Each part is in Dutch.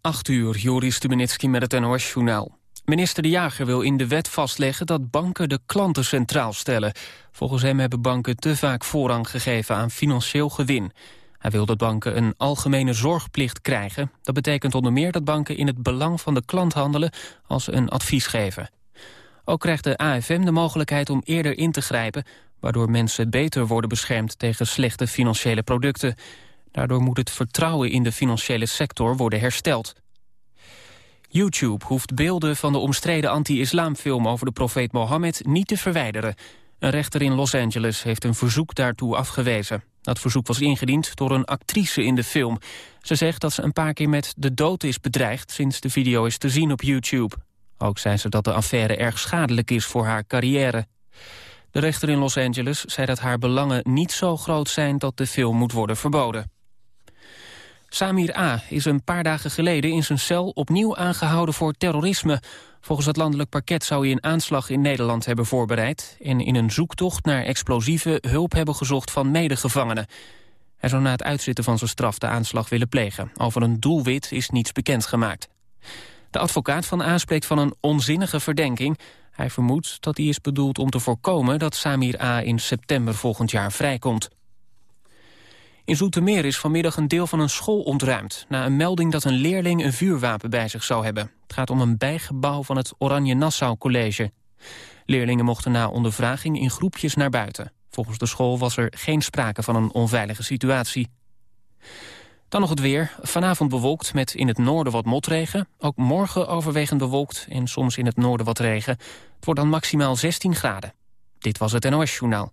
8 uur, Joris Stubenitski met het NOS-journaal. Minister De Jager wil in de wet vastleggen dat banken de klanten centraal stellen. Volgens hem hebben banken te vaak voorrang gegeven aan financieel gewin. Hij wil dat banken een algemene zorgplicht krijgen. Dat betekent onder meer dat banken in het belang van de klant handelen als ze een advies geven. Ook krijgt de AFM de mogelijkheid om eerder in te grijpen... waardoor mensen beter worden beschermd tegen slechte financiële producten. Daardoor moet het vertrouwen in de financiële sector worden hersteld. YouTube hoeft beelden van de omstreden anti-islamfilm over de profeet Mohammed niet te verwijderen. Een rechter in Los Angeles heeft een verzoek daartoe afgewezen. Dat verzoek was ingediend door een actrice in de film. Ze zegt dat ze een paar keer met de dood is bedreigd sinds de video is te zien op YouTube. Ook zei ze dat de affaire erg schadelijk is voor haar carrière. De rechter in Los Angeles zei dat haar belangen niet zo groot zijn dat de film moet worden verboden. Samir A. is een paar dagen geleden in zijn cel opnieuw aangehouden voor terrorisme. Volgens het landelijk parket zou hij een aanslag in Nederland hebben voorbereid... en in een zoektocht naar explosieven hulp hebben gezocht van medegevangenen. Hij zou na het uitzitten van zijn straf de aanslag willen plegen. Over een doelwit is niets bekendgemaakt. De advocaat van A spreekt van een onzinnige verdenking. Hij vermoedt dat die is bedoeld om te voorkomen dat Samir A. in september volgend jaar vrijkomt. In Zoetermeer is vanmiddag een deel van een school ontruimd... na een melding dat een leerling een vuurwapen bij zich zou hebben. Het gaat om een bijgebouw van het Oranje Nassau College. Leerlingen mochten na ondervraging in groepjes naar buiten. Volgens de school was er geen sprake van een onveilige situatie. Dan nog het weer. Vanavond bewolkt met in het noorden wat motregen. Ook morgen overwegend bewolkt en soms in het noorden wat regen. Het wordt dan maximaal 16 graden. Dit was het NOS Journaal.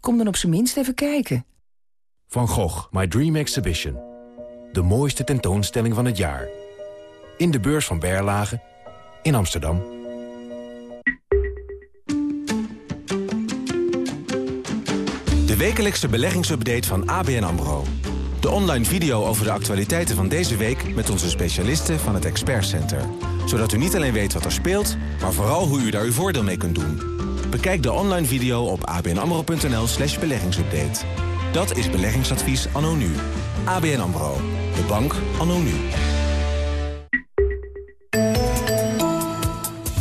Kom dan op zijn minst even kijken. Van Gogh, My Dream Exhibition. De mooiste tentoonstelling van het jaar. In de beurs van Berlage in Amsterdam. De wekelijkse beleggingsupdate van ABN AMRO. De online video over de actualiteiten van deze week... met onze specialisten van het Expert Center. Zodat u niet alleen weet wat er speelt... maar vooral hoe u daar uw voordeel mee kunt doen. Bekijk de online video op abnamro.nl slash beleggingsupdate. Dat is beleggingsadvies anno nu. ABN AMRO. De bank anno nu.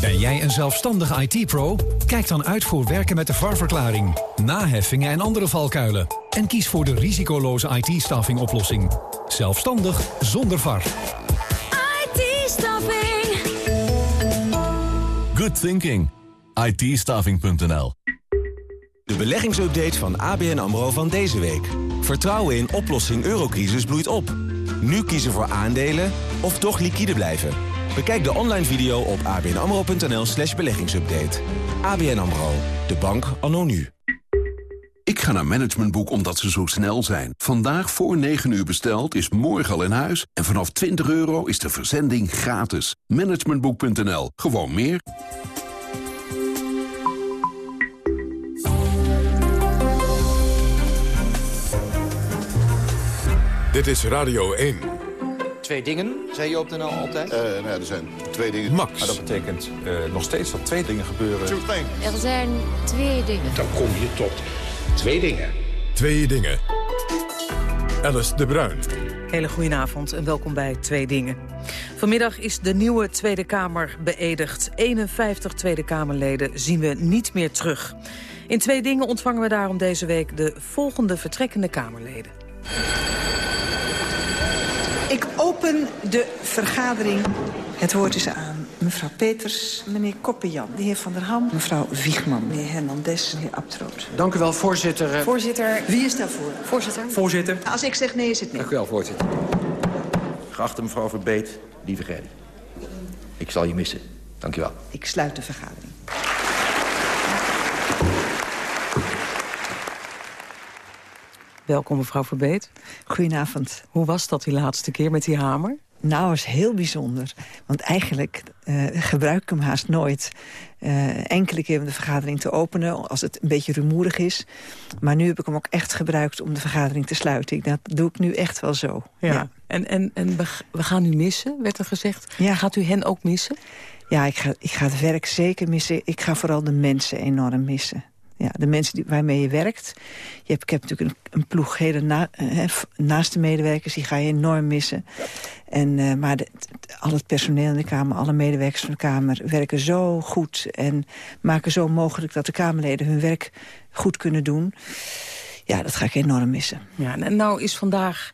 Ben jij een zelfstandige IT-pro? Kijk dan uit voor werken met de VAR-verklaring, naheffingen en andere valkuilen. En kies voor de risicoloze IT-staffing oplossing. Zelfstandig zonder VAR. IT-staffing. Good thinking. itstaving.nl De beleggingsupdate van ABN AMRO van deze week. Vertrouwen in oplossing eurocrisis bloeit op. Nu kiezen voor aandelen of toch liquide blijven. Bekijk de online video op abnamro.nl slash beleggingsupdate. ABN AMRO, de bank anno nu. Ik ga naar Managementboek omdat ze zo snel zijn. Vandaag voor 9 uur besteld is morgen al in huis. En vanaf 20 euro is de verzending gratis. Managementboek.nl. Gewoon meer. Dit is Radio 1. Twee dingen, zei je op de NL altijd? Uh, nou ja, er zijn twee dingen. Max. Maar dat betekent uh, nog steeds dat twee dingen gebeuren. Er zijn twee dingen. Dan kom je tot twee dingen. Twee dingen. Alice de Bruin. Hele goedenavond en welkom bij Twee Dingen. Vanmiddag is de nieuwe Tweede Kamer beëdigd. 51 Tweede Kamerleden zien we niet meer terug. In Twee Dingen ontvangen we daarom deze week de volgende vertrekkende Kamerleden. Ik open de vergadering. Het woord is aan Mevrouw Peters, meneer Koppenjan, de heer Van der Ham... mevrouw Wiegman, meneer Hernandez, meneer Abtroot. Dank u wel, voorzitter. Voorzitter, wie is daarvoor? Voorzitter. Voorzitter. Als ik zeg nee, is het nee. Dank u wel, voorzitter. Geachte mevrouw Verbeet, lieve Gerdy. Ik zal je missen. Dank u wel. Ik sluit de vergadering. Welkom, mevrouw Verbeet. Goedenavond. Hoe was dat die laatste keer met die hamer? Nou, is heel bijzonder. Want eigenlijk uh, gebruik ik hem haast nooit. Uh, enkele keer om de vergadering te openen, als het een beetje rumoerig is. Maar nu heb ik hem ook echt gebruikt om de vergadering te sluiten. Dat doe ik nu echt wel zo. Ja. ja. En, en, en we gaan u missen, werd er gezegd. Ja. Gaat u hen ook missen? Ja, ik ga, ik ga het werk zeker missen. Ik ga vooral de mensen enorm missen ja, de mensen die, waarmee je werkt. Je hebt, ik heb natuurlijk een, een ploeg hele na, uh, naast de medewerkers, die ga je enorm missen. En, uh, maar al het personeel in de Kamer, alle medewerkers van de Kamer... werken zo goed en maken zo mogelijk dat de Kamerleden hun werk goed kunnen doen. Ja, dat ga ik enorm missen. Ja, en nou is vandaag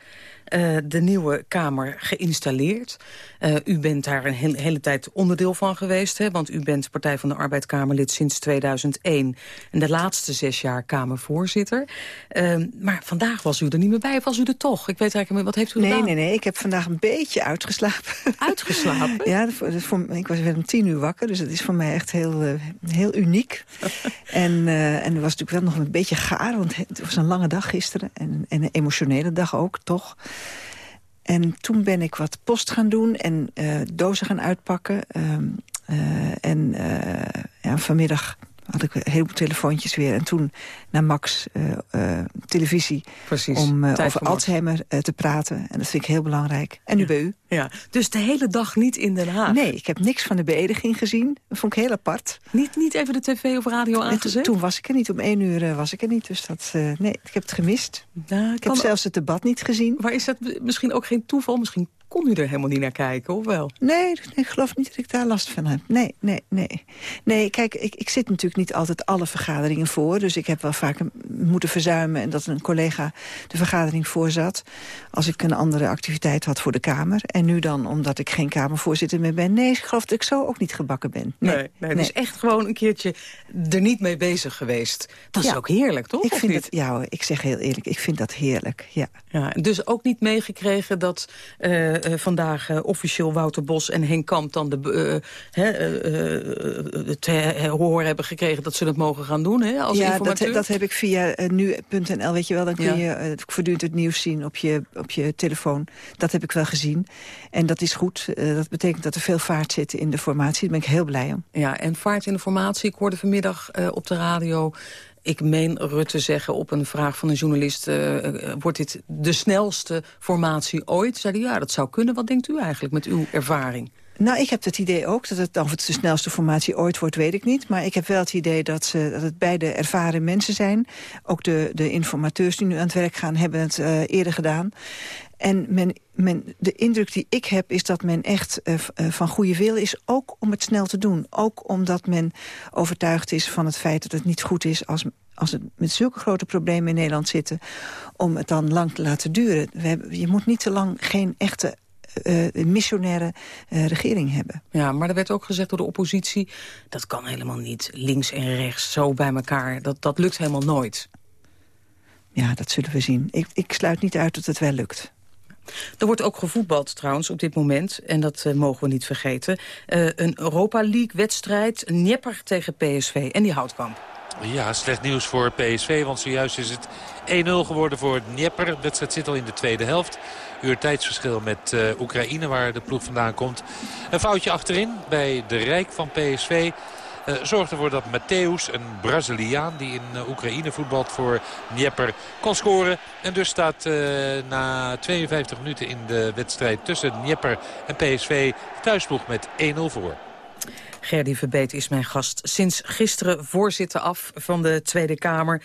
uh, de nieuwe Kamer geïnstalleerd. Uh, u bent daar een hele, hele tijd onderdeel van geweest, hè, want u bent Partij van de Arbeid Kamerlid sinds 2001. En de laatste zes jaar Kamervoorzitter. Uh, maar vandaag was u er niet meer bij, of was u er toch? Ik weet eigenlijk niet, wat heeft u nee, gedaan? Nee, nee, ik heb vandaag een beetje uitgeslapen. Uitgeslapen? ja, dat, dat voor, ik was weer om tien uur wakker, dus het is voor mij echt heel, heel uniek. en, en het was natuurlijk wel nog een beetje gaar, want het was een lange dag gisteren. En, en een emotionele dag ook, toch? En toen ben ik wat post gaan doen en uh, dozen gaan uitpakken. Uh, uh, en ja, vanmiddag had ik een heleboel telefoontjes weer. En toen naar Max uh, uh, televisie Precies, om uh, over Alzheimer te praten. En dat vind ik heel belangrijk. En nu ja. bij u. Ja, dus de hele dag niet in Den Haag? Nee, ik heb niks van de beëdiging gezien. Dat vond ik heel apart. Niet, niet even de tv of radio aangezet? Toen was ik er niet. Om één uur was ik er niet. Dus dat, nee, ik heb het gemist. Nou, ik heb zelfs het debat niet gezien. Maar is dat misschien ook geen toeval? Misschien kon u er helemaal niet naar kijken, of wel? Nee, nee, ik geloof niet dat ik daar last van heb. Nee, nee, nee. Nee, kijk, ik, ik zit natuurlijk niet altijd alle vergaderingen voor. Dus ik heb wel vaak moeten verzuimen... en dat een collega de vergadering voorzat... als ik een andere activiteit had voor de Kamer. En nu dan, omdat ik geen Kamervoorzitter meer ben... nee, ik geloof dat ik zo ook niet gebakken ben. Nee, nee, nee, dus echt gewoon een keertje er niet mee bezig geweest. Dat is ook heerlijk, toch? Ik vind het, ja hoor, ik zeg heel eerlijk, ik vind dat heerlijk, ja. ja dus ook niet meegekregen dat... Uh, uh, vandaag uh, officieel Wouter Bos en Henk Kamp dan de, het horen hebben gekregen dat ze het mogen gaan doen hè, als ja, informateur? Dat, dat heb ik via nu.nl, weet je wel. Dan kun ja. je voortdurend het nieuws zien op je, op je telefoon. Dat heb ik wel gezien. En dat is goed. dat betekent dat er veel vaart zit in de formatie. Daar ben ik heel blij om. Ja, en vaart in de formatie. Ik hoorde vanmiddag op de radio ik meen Rutte zeggen op een vraag van een journalist... Uh, uh, wordt dit de snelste formatie ooit? Zei hij, ja, dat zou kunnen. Wat denkt u eigenlijk met uw ervaring? Nou, ik heb het idee ook, dat het, het de snelste formatie ooit wordt, weet ik niet. Maar ik heb wel het idee dat, ze, dat het beide ervaren mensen zijn. Ook de, de informateurs die nu aan het werk gaan, hebben het uh, eerder gedaan. En men, men, de indruk die ik heb is dat men echt uh, uh, van goede wil is... ook om het snel te doen. Ook omdat men overtuigd is van het feit dat het niet goed is... als, als het met zulke grote problemen in Nederland zitten... om het dan lang te laten duren. We hebben, je moet niet te lang geen echte uh, missionaire uh, regering hebben. Ja, maar er werd ook gezegd door de oppositie... dat kan helemaal niet, links en rechts, zo bij elkaar. Dat, dat lukt helemaal nooit. Ja, dat zullen we zien. Ik, ik sluit niet uit dat het wel lukt. Er wordt ook gevoetbald trouwens op dit moment, en dat uh, mogen we niet vergeten. Uh, een Europa League-wedstrijd, Njepper tegen PSV en die houtkamp. Ja, slecht nieuws voor PSV, want zojuist is het 1-0 geworden voor Dnieper. De wedstrijd zit al in de tweede helft. Uur tijdsverschil met uh, Oekraïne, waar de ploeg vandaan komt. Een foutje achterin bij de Rijk van PSV. Uh, zorgt ervoor dat Matthäus, een Braziliaan die in uh, Oekraïne voetbalt voor Dnieper, kon scoren. En dus staat uh, na 52 minuten in de wedstrijd tussen Dnieper en PSV thuisploeg met 1-0 voor. Gerdy Verbeet is mijn gast. Sinds gisteren voorzitter af van de Tweede Kamer.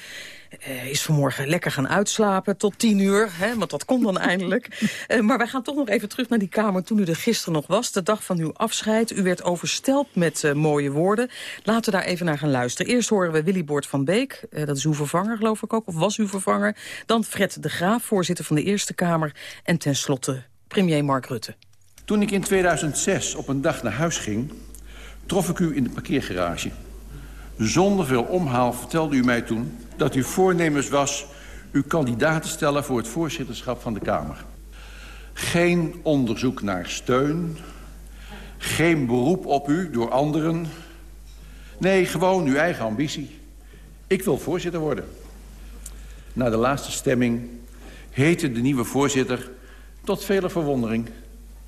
Uh, is vanmorgen lekker gaan uitslapen tot tien uur, hè, want dat komt dan eindelijk. Uh, maar wij gaan toch nog even terug naar die Kamer toen u er gisteren nog was. De dag van uw afscheid. U werd overstelpt met uh, mooie woorden. Laten we daar even naar gaan luisteren. Eerst horen we Willy Boort van Beek. dat is uw vervanger, geloof ik ook, of was uw vervanger. Dan Fred de Graaf, voorzitter van de Eerste Kamer. En tenslotte premier Mark Rutte. Toen ik in 2006 op een dag naar huis ging trof ik u in de parkeergarage. Zonder veel omhaal vertelde u mij toen dat u voornemens was... uw kandidaat te stellen voor het voorzitterschap van de Kamer. Geen onderzoek naar steun. Geen beroep op u door anderen. Nee, gewoon uw eigen ambitie. Ik wil voorzitter worden. Na de laatste stemming heette de nieuwe voorzitter... tot vele verwondering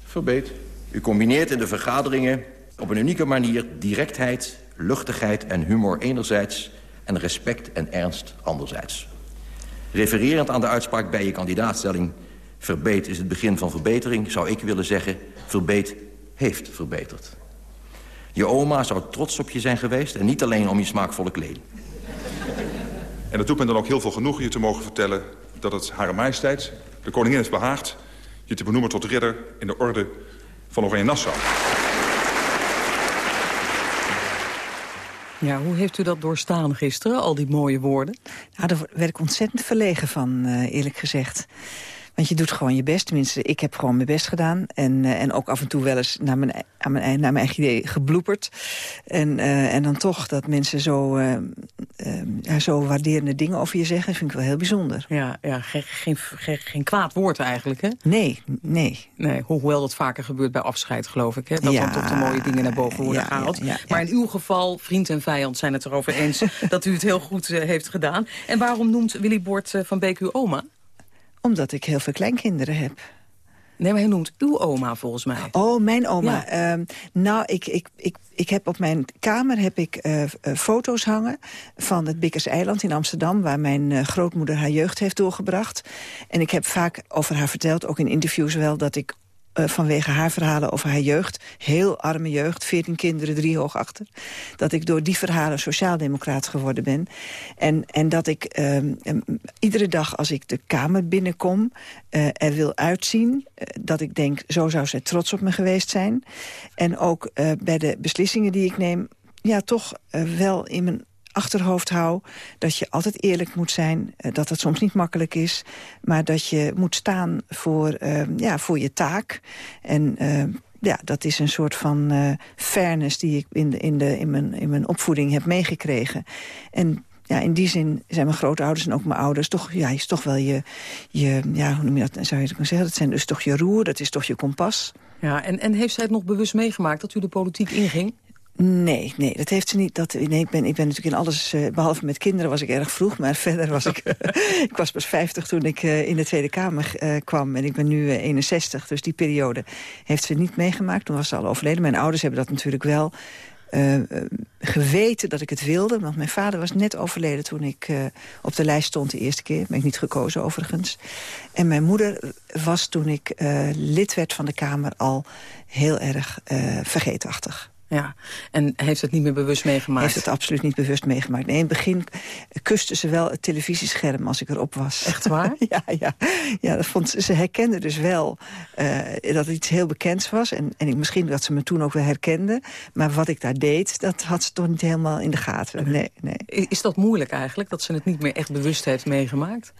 Verbeet. U combineert in de vergaderingen op een unieke manier directheid, luchtigheid en humor enerzijds... en respect en ernst anderzijds. Refererend aan de uitspraak bij je kandidaatstelling... Verbeet is het begin van verbetering, zou ik willen zeggen... Verbeet heeft verbeterd. Je oma zou trots op je zijn geweest en niet alleen om je smaakvolle kleding. En het doet me dan ook heel veel genoegen je te mogen vertellen... dat het Hare Majesteit, de koningin, is behaagd... je te benoemen tot ridder in de orde van Oranje Ja, hoe heeft u dat doorstaan gisteren, al die mooie woorden? Nou, daar werd ik ontzettend verlegen van, uh, eerlijk gezegd. Want je doet gewoon je best. Tenminste, ik heb gewoon mijn best gedaan. En, uh, en ook af en toe wel eens naar mijn, aan mijn, naar mijn eigen idee gebloeperd. En, uh, en dan toch dat mensen zo, ja, zo waarderende dingen over je zeggen... vind ik wel heel bijzonder. Ja, ja geen, geen, geen, geen kwaad woord eigenlijk, hè? Nee, nee. nee. Hoewel dat vaker gebeurt bij afscheid, geloof ik. Hè? Dat ja, dan toch de mooie dingen naar boven worden ja, gehaald. Maar in uw geval, vriend en vijand zijn het erover eens... dat u het heel goed heeft gedaan. En waarom noemt Willy Bord van Beek uw oma? Omdat ik heel veel kleinkinderen heb. Nee, maar hij noemt uw oma volgens mij. Oh, mijn oma. Ja. Uh, nou, ik, ik, ik, ik heb op mijn kamer heb ik uh, uh, foto's hangen... van het Bikkers Eiland in Amsterdam... waar mijn uh, grootmoeder haar jeugd heeft doorgebracht. En ik heb vaak over haar verteld, ook in interviews wel... dat ik uh, vanwege haar verhalen over haar jeugd. Heel arme jeugd, veertien kinderen, drie hoog achter. Dat ik door die verhalen sociaaldemocraat geworden ben. En, en dat ik um, um, iedere dag als ik de Kamer binnenkom... Uh, er wil uitzien uh, dat ik denk, zo zou zij trots op me geweest zijn. En ook bij de beslissingen die ik neem... ja, toch wel in mijn achterhoofd hou. Dat je altijd eerlijk moet zijn. Dat het soms niet makkelijk is. Maar dat je moet staan voor, uh, ja, voor je taak. En uh, ja, dat is een soort van fairness die ik in, de, in, de, in, mijn, in mijn opvoeding heb meegekregen. En ja, in die zin zijn mijn grootouders en ook mijn ouders toch, ja, is toch wel je, je, ja, hoe noem je dat, zou je dat kunnen zeggen? Dat zijn dus toch je roer, dat is toch je kompas. Ja, en, en heeft zij het nog bewust meegemaakt dat u de politiek inging? Nee, nee, dat heeft ze niet. Dat, nee, ik, ben, ik ben natuurlijk in alles, uh, behalve met kinderen was ik erg vroeg. Maar verder was ik, ik was pas 50 toen ik uh, in de Tweede Kamer kwam. En ik ben nu 61, dus die periode heeft ze niet meegemaakt. Toen was ze al overleden. Mijn ouders hebben dat natuurlijk wel geweten dat ik het wilde. Want mijn vader was net overleden toen ik op de lijst stond de eerste keer. Ben ik niet gekozen overigens. En mijn moeder was toen ik lid werd van de Kamer al heel erg vergeetachtig. Ja, en heeft het niet meer bewust meegemaakt? Heeft het absoluut niet bewust meegemaakt. Nee, in het begin kuste ze wel het televisiescherm als ik erop was. Echt waar? ja, ja. ja dat vond ze, ze herkende dus wel uh, dat het iets heel bekends was. En, en ik, misschien dat ze me toen ook wel herkende. Maar wat ik daar deed, dat had ze toch niet helemaal in de gaten. Nee, nee. Is dat moeilijk eigenlijk, dat ze het niet meer echt bewust heeft meegemaakt?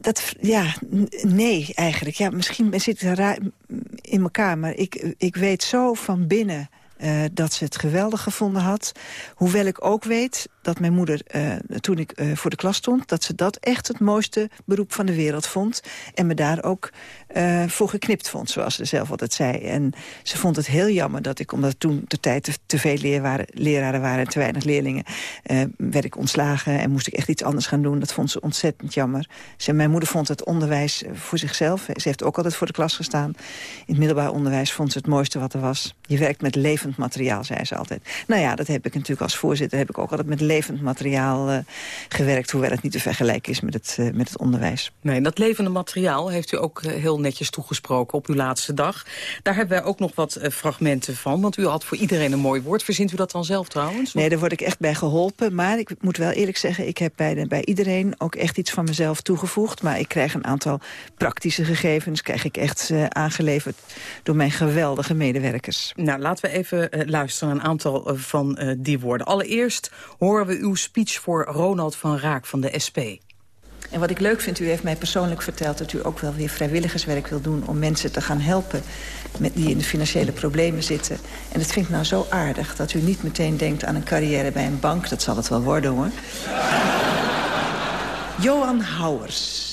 dat, ja, nee, eigenlijk. Ja, misschien zit het raar in elkaar, maar ik, ik weet zo van binnen... Uh, dat ze het geweldig gevonden had. Hoewel ik ook weet dat mijn moeder, uh, toen ik uh, voor de klas stond... dat ze dat echt het mooiste beroep van de wereld vond. En me daar ook uh, voor geknipt vond, zoals ze zelf altijd zei. En ze vond het heel jammer dat ik, omdat toen de tijd te, veel leraren waren... en te weinig leerlingen, werd ik ontslagen... en moest ik echt iets anders gaan doen. Dat vond ze ontzettend jammer. Ze, mijn moeder vond het onderwijs voor zichzelf. Ze heeft ook altijd voor de klas gestaan. In het middelbaar onderwijs vond ze het mooiste wat er was. Je werkt met levend materiaal, zei ze altijd. Nou ja, dat heb ik natuurlijk als voorzitter... heb ik ook altijd met levend materiaal gewerkt... hoewel het niet te vergelijken is met het, met het onderwijs. Nee, dat levende materiaal heeft u ook heel netjes toegesproken op uw laatste dag. Daar hebben wij ook nog wat fragmenten van. Want u had voor iedereen een mooi woord. Verzint u dat dan zelf trouwens? Nee, daar word ik echt bij geholpen. Maar ik moet wel eerlijk zeggen... ik heb bij, de, bij iedereen ook echt iets van mezelf toegevoegd. Maar ik krijg een aantal praktische gegevens... krijg ik echt aangeleverd door mijn geweldige medewerkers. Nou, laten we even luisteren naar een aantal van die woorden. Allereerst horen we uw speech voor Ronald van Raak van de SP. En wat ik leuk vind, u heeft mij persoonlijk verteld... dat u ook wel weer vrijwilligerswerk wil doen... om mensen te gaan helpen met die in de financiële problemen zitten. En dat vind ik nou zo aardig dat u niet meteen denkt aan een carrière bij een bank. Dat zal het wel worden, hoor. Johan Houwers.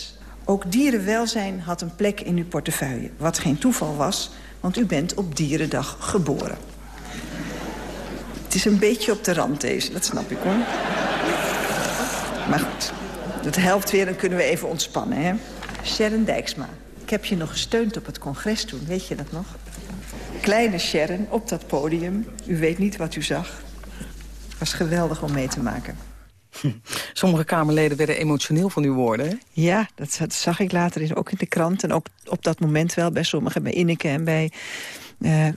Ook dierenwelzijn had een plek in uw portefeuille. Wat geen toeval was, want u bent op Dierendag geboren. Het is een beetje op de rand deze, dat snap ik hoor. Maar goed, dat helpt weer, dan kunnen we even ontspannen, hè. Sharon Dijksma, ik heb je nog gesteund op het congres toen, weet je dat nog? Kleine Sharon op dat podium, u weet niet wat u zag. Het was geweldig om mee te maken. Sommige Kamerleden werden emotioneel van uw woorden, hè? Ja, dat, dat zag ik later in, ook in de krant. En ook op dat moment wel bij sommigen, bij Inneke en bij uh, uh,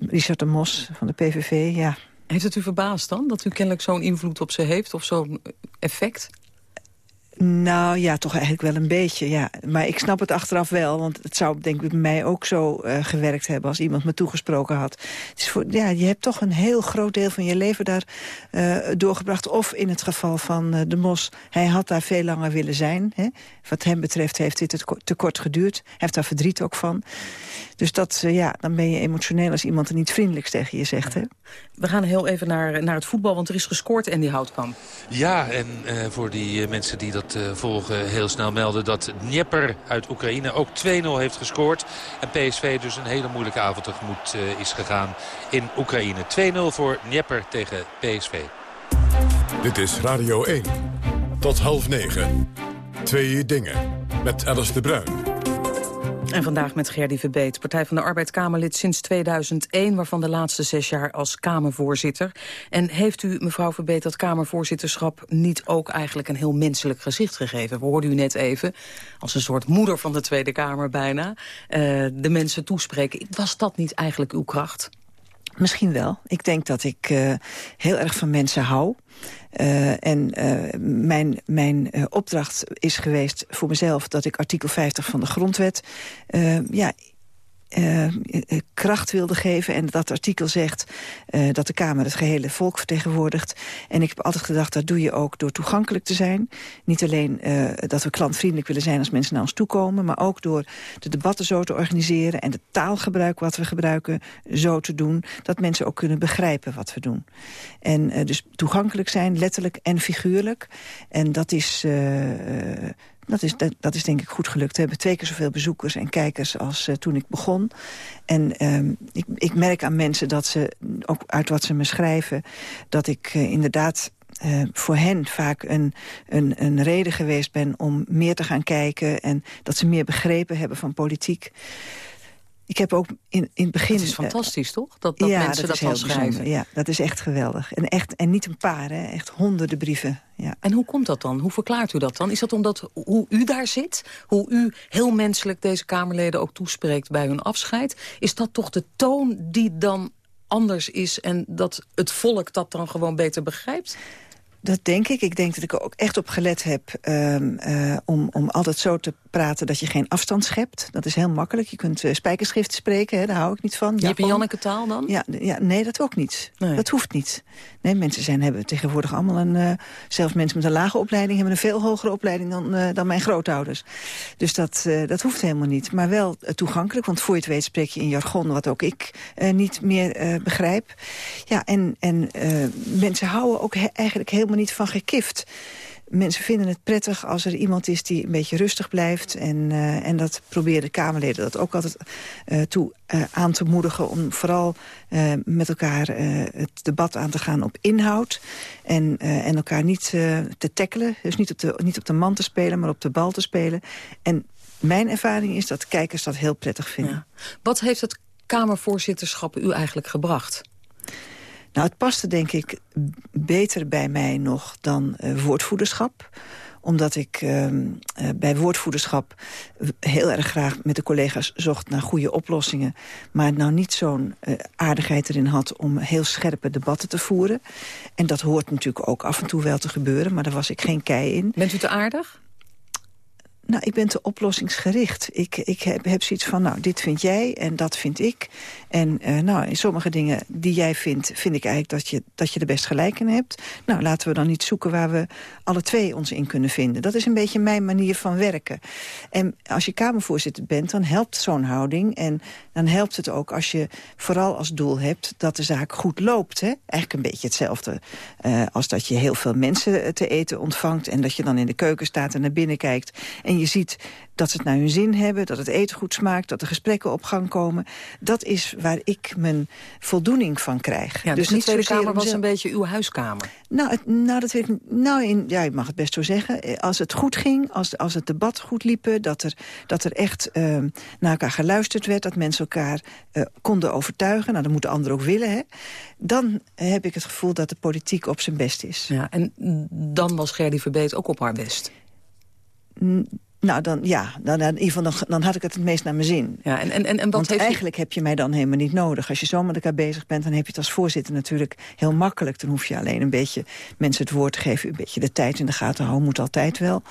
Richard de Mos van de PVV, ja. Heeft het u verbaasd dan, dat u kennelijk zo'n invloed op ze heeft... of zo'n effect? Nou ja, toch eigenlijk wel een beetje, ja. Maar ik snap het achteraf wel, want het zou denk ik bij mij ook zo uh, gewerkt hebben... als iemand me toegesproken had. Het is voor, ja, je hebt toch een heel groot deel van je leven daar uh, doorgebracht. Of in het geval van uh, de Mos, hij had daar veel langer willen zijn. Hè. Wat hem betreft heeft dit te kort geduurd. Hij heeft daar verdriet ook van. Dus dat, ja, dan ben je emotioneel als iemand er niet vriendelijks tegen je zegt. Hè? We gaan heel even naar, naar het voetbal, want er is gescoord en die Houtkamp. Ja, en uh, voor die uh, mensen die dat uh, volgen heel snel melden... dat Dnieper uit Oekraïne ook 2-0 heeft gescoord. En PSV dus een hele moeilijke avond tegemoet is gegaan in Oekraïne. 2-0 voor Dnieper tegen PSV. Dit is Radio 1. Tot half negen. Twee dingen. Met Alice de Bruin. En vandaag met Gerdy Verbeet, Partij van de Arbeid Kamerlid sinds 2001... waarvan de laatste zes jaar als Kamervoorzitter. En heeft u, mevrouw Verbeet, dat Kamervoorzitterschap... niet ook eigenlijk een heel menselijk gezicht gegeven? We hoorden u net even, als een soort moeder van de Tweede Kamer bijna... Uh, de mensen toespreken. Was dat niet eigenlijk uw kracht? Misschien wel. Ik denk dat ik uh, heel erg van mensen hou. Uh, en uh, mijn, mijn opdracht is geweest voor mezelf... dat ik artikel 50 van de grondwet ja, uh, kracht wilde geven. En dat artikel zegt uh, dat de Kamer het gehele volk vertegenwoordigt. En ik heb altijd gedacht, dat doe je ook door toegankelijk te zijn. Niet alleen uh, dat we klantvriendelijk willen zijn als mensen naar ons toekomen... maar ook door de debatten zo te organiseren... en het taalgebruik wat we gebruiken zo te doen... dat mensen ook kunnen begrijpen wat we doen. En dus toegankelijk zijn, letterlijk en figuurlijk. En dat is dat is, dat, dat, is denk ik goed gelukt. We hebben twee keer zoveel bezoekers en kijkers als uh, toen ik begon. En um, ik, ik, merk aan mensen dat ze, ook uit wat ze me schrijven... dat ik uh, inderdaad uh, voor hen vaak een, een, een reden geweest ben om meer te gaan kijken... en dat ze meer begrepen hebben van politiek. Ik heb ook in, in het begin... Dat is fantastisch, toch? Dat, dat ja, mensen dat, dat, dat schrijven. Ja, dat is echt geweldig. En, echt, en niet een paar, hè, echt honderden brieven. Ja. En hoe komt dat dan? Hoe verklaart u dat dan? Is dat omdat hoe u daar zit, hoe u heel menselijk deze Kamerleden ook toespreekt bij hun afscheid... is dat toch de toon die dan anders is en dat het volk dat dan gewoon beter begrijpt? Dat denk ik. Ik denk dat ik er ook echt op gelet heb um, uh, om, om altijd zo te praten dat je geen afstand schept. Dat is heel makkelijk. Je kunt uh, spijkerschrift spreken, hè, daar hou ik niet van. Je hebt een Janneke taal dan? Ja, ja, nee, dat ook niet. Nee. Dat hoeft niet. Nee, mensen zijn, hebben tegenwoordig allemaal een... Uh, zelfs mensen met een lage opleiding hebben een veel hogere opleiding dan, uh, dan mijn grootouders. Dus dat, dat hoeft helemaal niet. Maar wel toegankelijk, want voor je het weet spreek je in jargon... wat ook ik niet meer begrijp. Ja, en, en mensen houden ook he eigenlijk helemaal niet van gekift. Mensen vinden het prettig als er iemand is die een beetje rustig blijft. En, uh, en dat proberen de Kamerleden dat ook altijd uh, toe uh, aan te moedigen... om vooral met elkaar het debat aan te gaan op inhoud. En, en elkaar niet te tackelen. Dus niet op, de, niet op de man te spelen, maar op de bal te spelen. En mijn ervaring is dat kijkers dat heel prettig vinden. Wat heeft het Kamervoorzitterschap u eigenlijk gebracht? Nou, het paste denk ik beter bij mij nog dan uh, woordvoederschap omdat ik uh, uh, bij woordvoederschap heel erg graag met de collega's zocht naar goede oplossingen. Maar nou niet zo'n uh, aardigheid erin had om heel scherpe debatten te voeren. En dat hoort natuurlijk ook af en toe wel te gebeuren, maar daar was ik geen kei in. Bent u te aardig? Nou, ik ben te oplossingsgericht. Ik, ik heb, heb zoiets van, nou, dit vind jij en dat vind ik. En uh, nou, in sommige dingen die jij vindt, vind ik eigenlijk dat je, dat je er best gelijk in hebt. Nou, laten we dan niet zoeken waar we alle twee ons in kunnen vinden. Dat is een beetje mijn manier van werken. En als je Kamervoorzitter bent, dan helpt zo'n houding. En dan helpt het ook als je vooral als doel hebt dat de zaak goed loopt. Hè? Eigenlijk een beetje hetzelfde uh, als dat je heel veel mensen te eten ontvangt... en dat je dan in de keuken staat en naar binnen kijkt... en je ziet dat ze het naar hun zin hebben, dat het eten goed smaakt... dat de gesprekken op gang komen. Dat is waar ik mijn voldoening van krijg. Ja, dus, dus niet de Tweede Kamer was een beetje uw huiskamer? Nou, het, nou, dat weet ik, nou in, ja, ik mag het best zo zeggen. Eh, als het goed ging, als, als het debat goed liep... dat er, dat er echt uh, naar elkaar geluisterd werd... dat mensen elkaar uh, konden overtuigen. Nou, dat moeten anderen ook willen, hè. Dan heb ik het gevoel dat de politiek op zijn best is. Ja, en dan was Gerdy Verbeet ook op haar best? 嗯 Nou, dan, ja, dan, in ieder geval, dan, dan had ik het het meest naar mijn zin. Ja, en, en, en wat Want heeft eigenlijk heb je mij dan helemaal niet nodig. Als je zo met elkaar bezig bent, dan heb je het als voorzitter natuurlijk heel makkelijk. Dan hoef je alleen een beetje mensen het woord te geven. Een beetje de tijd in de gaten houden, moet altijd wel.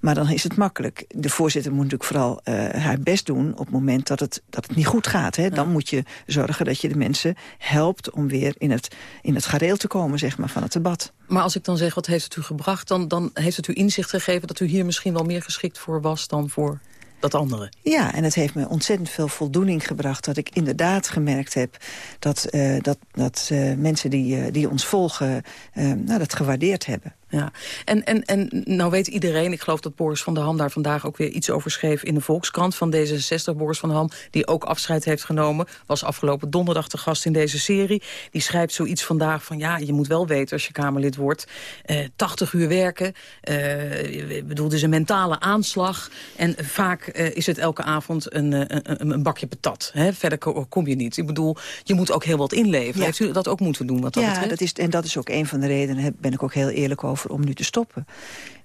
Maar dan is het makkelijk. De voorzitter moet natuurlijk vooral uh, haar best doen... op het moment dat het, dat het niet goed gaat. Hè. Dan moet je zorgen dat je de mensen helpt... om weer in het, in het gareel te komen zeg maar, van het debat. Maar als ik dan zeg, wat heeft het u gebracht... dan, dan heeft het u inzicht gegeven dat u hier misschien wel meer geschikt voor was... dan voor dat andere. Ja, en het heeft me ontzettend veel voldoening gebracht... dat ik inderdaad gemerkt heb dat, uh, dat, dat uh, mensen die, uh, die ons volgen... nou, dat gewaardeerd hebben. Ja, en, en, en nou weet iedereen, ik geloof dat Boris van der Ham daar vandaag ook weer iets over schreef in de Volkskrant van D66. Boris van der Ham, die ook afscheid heeft genomen, was afgelopen donderdag de gast in deze serie. Die schrijft zoiets vandaag van ja, je moet wel weten als je Kamerlid wordt, eh, 80 uur werken, eh, ik bedoel, dus een mentale aanslag. En vaak eh, is het elke avond een, een, een bakje patat. Hè? Verder kom je niet. Ik bedoel, je moet ook heel wat inleveren. Ja. Heeft u dat ook moeten doen? Wat dat ja, dat is, en dat is ook een van de redenen, ben ik ook heel eerlijk over om nu te stoppen.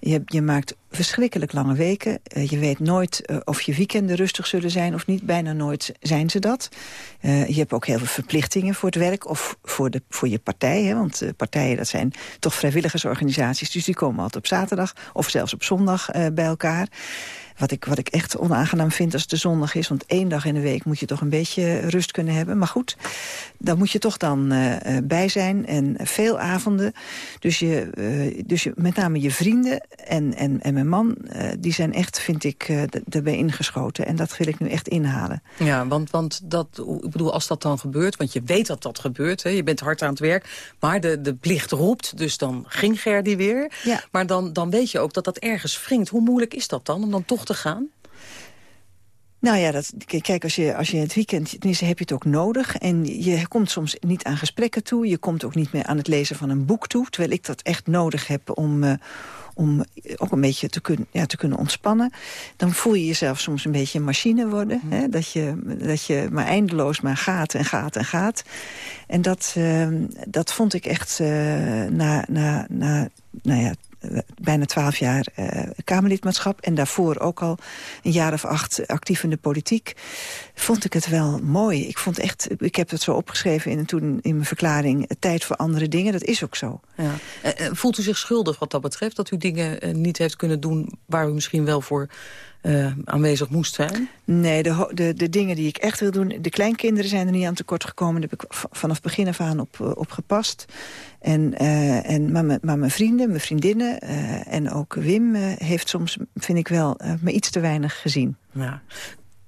Je, je maakt verschrikkelijk lange weken. Uh, je weet nooit uh, of je weekenden rustig zullen zijn of niet. Bijna nooit zijn ze dat. Uh, je hebt ook heel veel verplichtingen voor het werk of voor, de, voor je partij. Hè, want partijen dat zijn toch vrijwilligersorganisaties. Dus die komen altijd op zaterdag of zelfs op zondag bij elkaar. Wat ik, wat ik echt onaangenaam vind als het de zondag is. Want één dag in de week moet je toch een beetje rust kunnen hebben. Maar goed, daar moet je toch dan uh, bij zijn. En veel avonden. Dus, je, uh, dus je, met name je vrienden en, en, en mijn man... Uh, die zijn echt, vind ik, erbij ingeschoten. En dat wil ik nu echt inhalen. Ja, want, want dat, ik bedoel, als dat dan gebeurt... want je weet dat dat gebeurt, hè, je bent hard aan het werk... maar de, de plicht roept, dus dan ging Gerdy weer. Ja. Maar dan, dan weet je ook dat dat ergens wringt. Hoe moeilijk is dat dan, om dan toch te gaan? Nou ja, dat, kijk, als je, als je het weekend, tenminste heb je het ook nodig. En je komt soms niet aan gesprekken toe. Je komt ook niet meer aan het lezen van een boek toe. Terwijl ik dat echt nodig heb om, uh, om ook een beetje te, kun, ja, te kunnen ontspannen. Dan voel je jezelf soms een beetje een machine worden. Mm. Hè? Dat, je, dat je maar eindeloos maar gaat en gaat en gaat. En dat, uh, dat vond ik echt uh, na, na, na nou ja, bijna twaalf jaar uh, Kamerlidmaatschap... en daarvoor ook al een jaar of acht actief in de politiek... vond ik het wel mooi. Ik, vond echt, ik heb het zo opgeschreven in, toen in mijn verklaring... tijd voor andere dingen, dat is ook zo. Ja. voelt u zich schuldig wat dat betreft? Dat u dingen niet heeft kunnen doen waar u misschien wel voor uh, aanwezig moest zijn? Nee, de, de, de dingen die ik echt wil doen... de kleinkinderen zijn er niet aan tekort gekomen. Daar heb ik vanaf begin af aan op, op gepast. En, uh, en, maar, maar mijn vrienden, mijn vriendinnen uh, en ook Wim... heeft soms, vind ik wel, me iets te weinig gezien. Ja.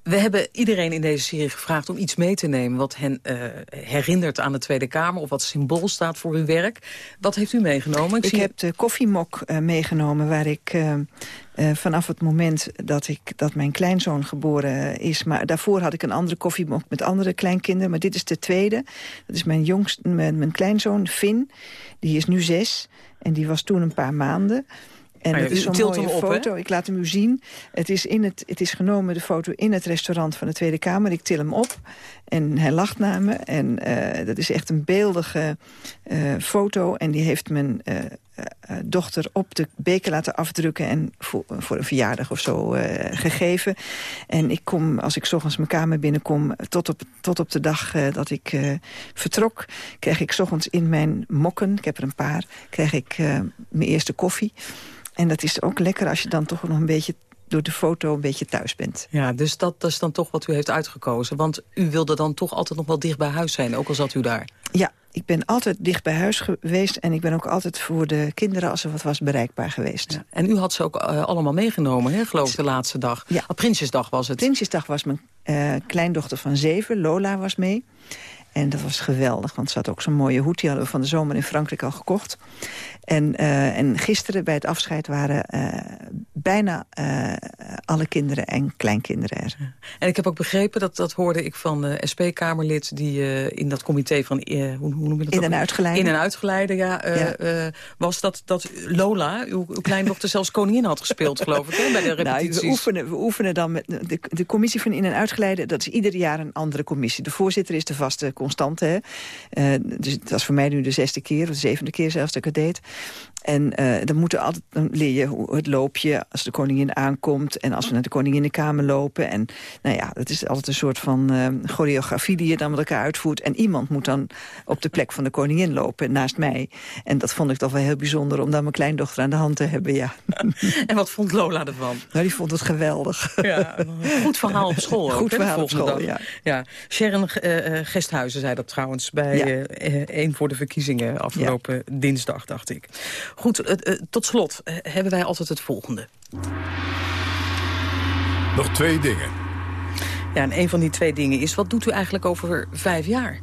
We hebben iedereen in deze serie gevraagd om iets mee te nemen... wat hen uh, herinnert aan de Tweede Kamer... of wat symbool staat voor uw werk. Wat heeft u meegenomen? Ik, ik heb de koffiemok uh, meegenomen... waar ik uh, vanaf het moment dat, ik, dat mijn kleinzoon geboren is... maar daarvoor had ik een andere koffiemok met andere kleinkinderen... maar dit is de tweede. Dat is mijn, jongst, mijn, mijn kleinzoon Finn. Die is nu zes en die was toen een paar maanden... En ah het is zo'n mooie op, foto. Ik laat hem u zien. Het is, in het, het is genomen, de foto, in het restaurant van de Tweede Kamer. Ik til hem op en hij lacht naar me. En uh, dat is echt een beeldige uh, foto. En die heeft mijn uh, dochter op de beker laten afdrukken... en voor, voor een verjaardag of zo gegeven. En ik kom, als ik s ochtends mijn kamer binnenkom... tot op, tot op de dag dat ik vertrok... krijg ik s ochtends in mijn mokken, ik heb er een paar... krijg ik mijn eerste koffie... En dat is ook lekker als je dan toch nog een beetje door de foto een beetje thuis bent. Ja, dus dat, dat is dan toch wat u heeft uitgekozen. Want u wilde dan toch altijd nog wel dicht bij huis zijn, ook al zat u daar. Ja, ik ben altijd dicht bij huis geweest... en ik ben ook altijd voor de kinderen, als er wat was, bereikbaar geweest. Ja. En u had ze ook uh, allemaal meegenomen, hè, geloof ik, de laatste dag. Ja. Oh, Prinsjesdag was het. Prinsjesdag was mijn uh, kleindochter van zeven, Lola, was mee. En dat was geweldig, want ze had ook zo'n mooie hoed. Die hadden we van de zomer in Frankrijk al gekocht. En, uh, en gisteren bij het afscheid waren uh, bijna uh, alle kinderen en kleinkinderen er. En ik heb ook begrepen, dat, dat hoorde ik van de SP-Kamerlid... die in dat comité van, hoe, hoe noem je dat In en uitgeleide. In en uitgeleide, ja. ja. was dat, dat Lola, uw, uw kleindochter, zelfs koningin had gespeeld, geloof ik, hè, bij de repetities. Nou, we, oefenen, we oefenen dan met de, de commissie van in- en uitgeleide. Dat is ieder jaar een andere commissie. De voorzitter is de vaste constante. Hè. dus dat was voor mij nu de zesde keer, of de zevende keer zelfs dat ik het deed. En uh, dan, moeten altijd, dan leer je hoe het loopje als de koningin aankomt... en als we naar de koninginnenkamer lopen. En nou ja, dat is altijd een soort van uh, choreografie die je dan met elkaar uitvoert. En iemand moet dan op de plek van de koningin lopen, naast mij. En dat vond ik toch wel heel bijzonder, om dan mijn kleindochter aan de hand te hebben, ja. En wat vond Lola ervan? Nou, die vond het geweldig. Ja, goed verhaal op school ook, Goed verhaal op school, ja. ja. Sharon uh, Gesthuizen zei dat trouwens bij ja. één voor de verkiezingen afgelopen ja. dinsdag, dacht ik. Goed, uh, uh, tot slot uh, hebben wij altijd het volgende. Nog twee dingen. Ja, en een van die twee dingen is, wat doet u eigenlijk over vijf jaar?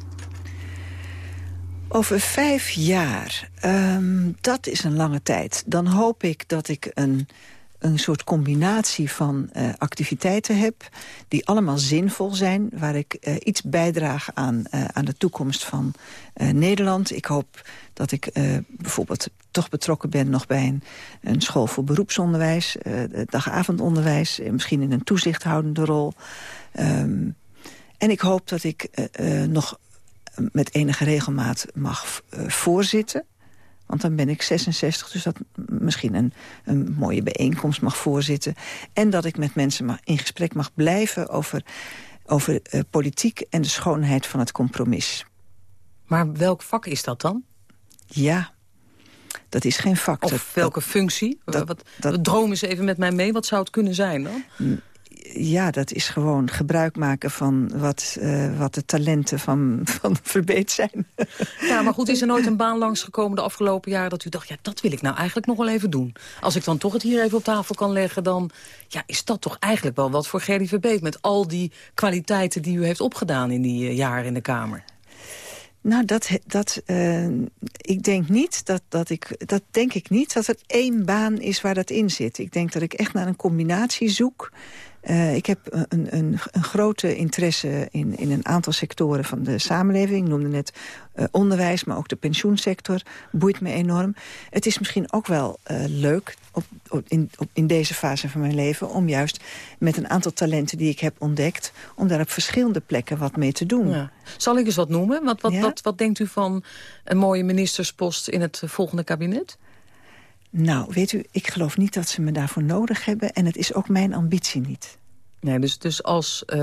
Over vijf jaar, um, dat is een lange tijd. Dan hoop ik dat ik een, een soort combinatie van uh, activiteiten heb... die allemaal zinvol zijn, waar ik uh, iets bijdraag aan, uh, aan de toekomst van Nederland. Ik hoop dat ik bijvoorbeeld toch betrokken ben nog bij een, een school voor beroepsonderwijs... dagavondonderwijs, misschien in een toezichthoudende rol. Um, en ik hoop dat ik nog met enige regelmaat mag voorzitten... Want dan ben ik 66, dus dat misschien een, een mooie bijeenkomst mag voorzitten. En dat ik met mensen mag, in gesprek mag blijven over, over uh, politiek en de schoonheid van het compromis. Maar welk vak is dat dan? Ja, dat is geen vak. Of dat, welke functie? dat- wat, droom eens even met mij mee. Wat zou het kunnen zijn dan? Ja, dat is gewoon gebruik maken van wat, uh, wat de talenten van, van Verbeet zijn. Ja, maar goed, is er nooit een baan langsgekomen de afgelopen jaren... dat u dacht, ja, dat wil ik nou eigenlijk nog wel even doen. Als ik dan toch het hier even op tafel kan leggen... dan ja, is dat toch eigenlijk wel wat voor Gerdy Verbeet... met al die kwaliteiten die u heeft opgedaan in die uh, jaren in de Kamer. Nou, dat, dat, uh, ik denk niet dat, dat ik, dat denk ik niet dat het één baan is waar dat in zit. Ik denk dat ik echt naar een combinatie zoek. Uh, ik heb een, een, een, grote interesse in, in een aantal sectoren van de samenleving. Ik noemde net uh, onderwijs, maar ook de pensioensector boeit me enorm. Het is misschien ook wel uh, leuk op, op, in, op, in deze fase van mijn leven... om juist met een aantal talenten die ik heb ontdekt... om daar op verschillende plekken wat mee te doen. Ja. Zal ik eens wat noemen? Wat, wat, ja? wat, wat denkt u van een mooie ministerspost in het volgende kabinet? Nou, weet u, ik geloof niet dat ze me daarvoor nodig hebben... en het is ook mijn ambitie niet. Nee, dus, dus als uh,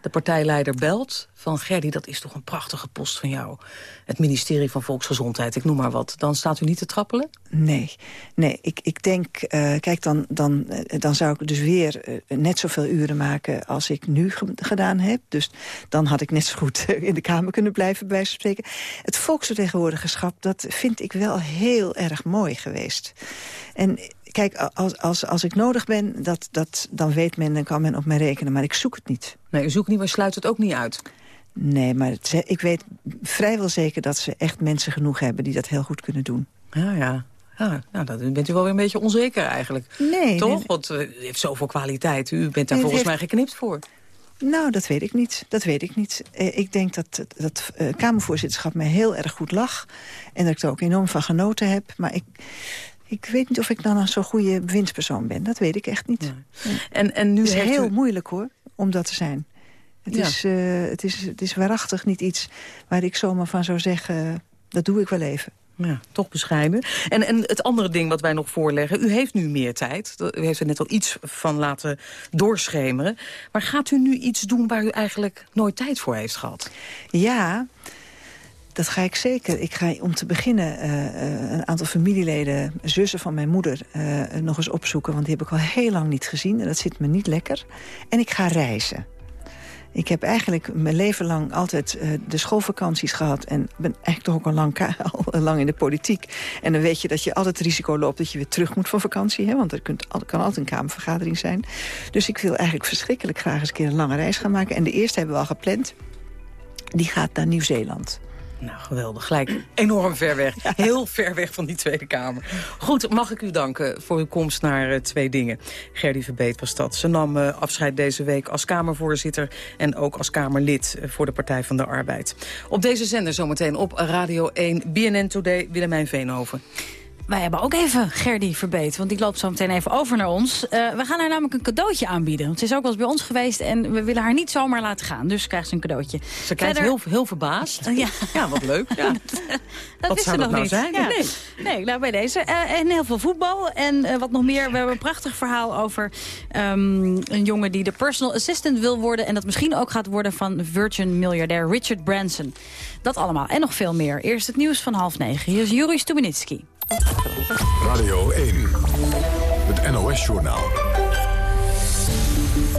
de partijleider belt van... Gerdy, dat is toch een prachtige post van jou. Het ministerie van Volksgezondheid, ik noem maar wat. Dan staat u niet te trappelen? Nee, nee ik, ik denk... Uh, kijk, dan, dan, uh, dan zou ik dus weer net zoveel uren maken... als ik nu ge gedaan heb. Dus dan had ik net zo goed in de Kamer kunnen blijven, bij spreken. Het volksvertegenwoordigerschap, dat vind ik wel heel erg mooi geweest. En kijk, als, als, als ik nodig ben, dat, dat, dan weet men, dan kan men op mij rekenen. Maar ik zoek het niet. Nee, u zoekt niet, maar sluit het ook niet uit. Nee, maar het, ik weet vrijwel zeker dat ze echt mensen genoeg hebben... die dat heel goed kunnen doen. Ja, ja. Ja, nou, dan bent u wel weer een beetje onzeker eigenlijk. Nee. Toch? Nee, Want uh, u heeft zoveel kwaliteit. U bent daar nee, volgens heeft... mij geknipt voor. Nou, dat weet ik niet. Dat weet ik niet. Eh, ik denk dat dat uh, Kamervoorzitterschap mij heel erg goed lag. En dat ik er ook enorm van genoten heb. Maar ik... Ik weet niet of ik dan een zo'n goede bewindspersoon ben. Dat weet ik echt niet. Ja. En, en nu het is heel u... moeilijk hoor, om dat te zijn. Het, ja. is, uh, het, is, het is waarachtig niet iets waar ik zomaar van zou zeggen... dat doe ik wel even. Ja, toch bescheiden. En, en het andere ding wat wij nog voorleggen... u heeft nu meer tijd. U heeft er net al iets van laten doorschemeren. Maar gaat u nu iets doen waar u eigenlijk nooit tijd voor heeft gehad? Ja, Dat ga ik zeker. Ik ga om te beginnen uh, een aantal familieleden, zussen van mijn moeder... Uh, nog eens opzoeken, want die heb ik al heel lang niet gezien. En dat zit me niet lekker. En ik ga reizen. Ik heb eigenlijk mijn leven lang altijd de schoolvakanties gehad... en ben eigenlijk toch ook al lang, al lang in de politiek. En dan weet je dat je altijd het risico loopt dat je weer terug moet van vakantie. Hè? Want er kunt, kan altijd een kamervergadering zijn. Dus ik wil eigenlijk verschrikkelijk graag eens een keer een lange reis gaan maken. En de eerste hebben we al gepland. Die gaat naar Nieuw-Zeeland. Nou, geweldig. Gelijk enorm ver weg. Heel ver weg van die Tweede Kamer. Goed, mag ik u danken voor uw komst naar uh, Twee Dingen. Gerdy Verbeet was dat. Ze nam uh, afscheid deze week als Kamervoorzitter... en ook als Kamerlid uh, voor de Partij van de Arbeid. Op deze zender zometeen op Radio 1 BNN Today Willemijn Veenhoven. Wij hebben ook even Gerdy Verbeet, want die loopt zo meteen even over naar ons. Uh, we gaan haar namelijk een cadeautje aanbieden. Want ze is ook wel eens bij ons geweest en we willen haar niet zomaar laten gaan. Dus krijgt ze een cadeautje. Ze kijkt heel, heel verbaasd. Uh, ja. ja, wat leuk. Ja. dat wat wist zou nog nou niet. zijn? Ja. Nee. nee, nou bij deze. Uh, en heel veel voetbal en wat nog meer. We hebben een prachtig verhaal over um, een jongen die de personal assistant wil worden. En dat misschien ook gaat worden van Virgin-miljardair Richard Branson. Dat allemaal en nog veel meer. Eerst het nieuws van half negen. Hier is Juri Stubenitski. Radio 1, het NOS-journaal.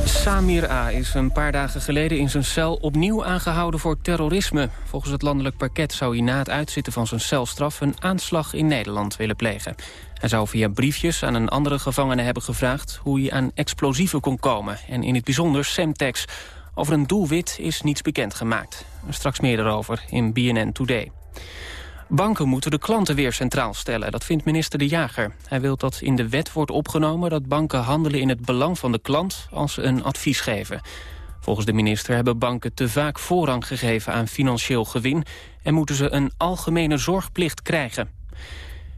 Samir A. is een paar dagen geleden in zijn cel opnieuw aangehouden voor terrorisme. Volgens het landelijk parket zou hij na het uitzitten van zijn celstraf... een aanslag in Nederland willen plegen. Hij zou via briefjes aan een andere gevangene hebben gevraagd... hoe hij aan explosieven kon komen. En in het bijzonder Semtex. Over een doelwit is niets bekendgemaakt. Straks meer erover in BNN Today. Banken moeten de klanten weer centraal stellen, dat vindt minister De Jager. Hij wil dat in de wet wordt opgenomen dat banken handelen in het belang van de klant als ze een advies geven. Volgens de minister hebben banken te vaak voorrang gegeven aan financieel gewin... en moeten ze een algemene zorgplicht krijgen.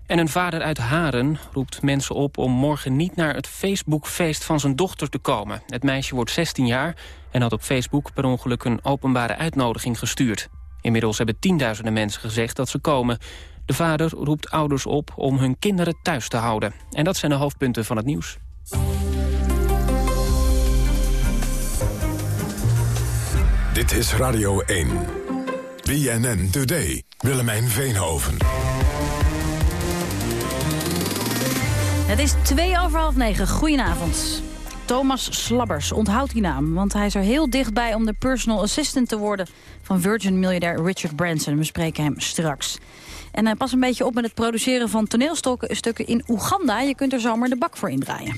En een vader uit Haren roept mensen op om morgen niet naar het Facebookfeest van zijn dochter te komen. Het meisje wordt 16 jaar en had op Facebook per ongeluk een openbare uitnodiging gestuurd. Inmiddels hebben tienduizenden mensen gezegd dat ze komen. De vader roept ouders op om hun kinderen thuis te houden. En dat zijn de hoofdpunten van het nieuws. Dit is Radio 1. BNN Today. Willemijn Veenhoven. Het is twee over half negen. Goedenavond. Thomas Slabbers, onthoud die naam, want hij is er heel dichtbij om de personal assistant te worden van Virgin-miljardair Richard Branson. We spreken hem straks. En uh, pas een beetje op met het produceren van toneelstukken in Oeganda. Je kunt er zomaar de bak voor indraaien.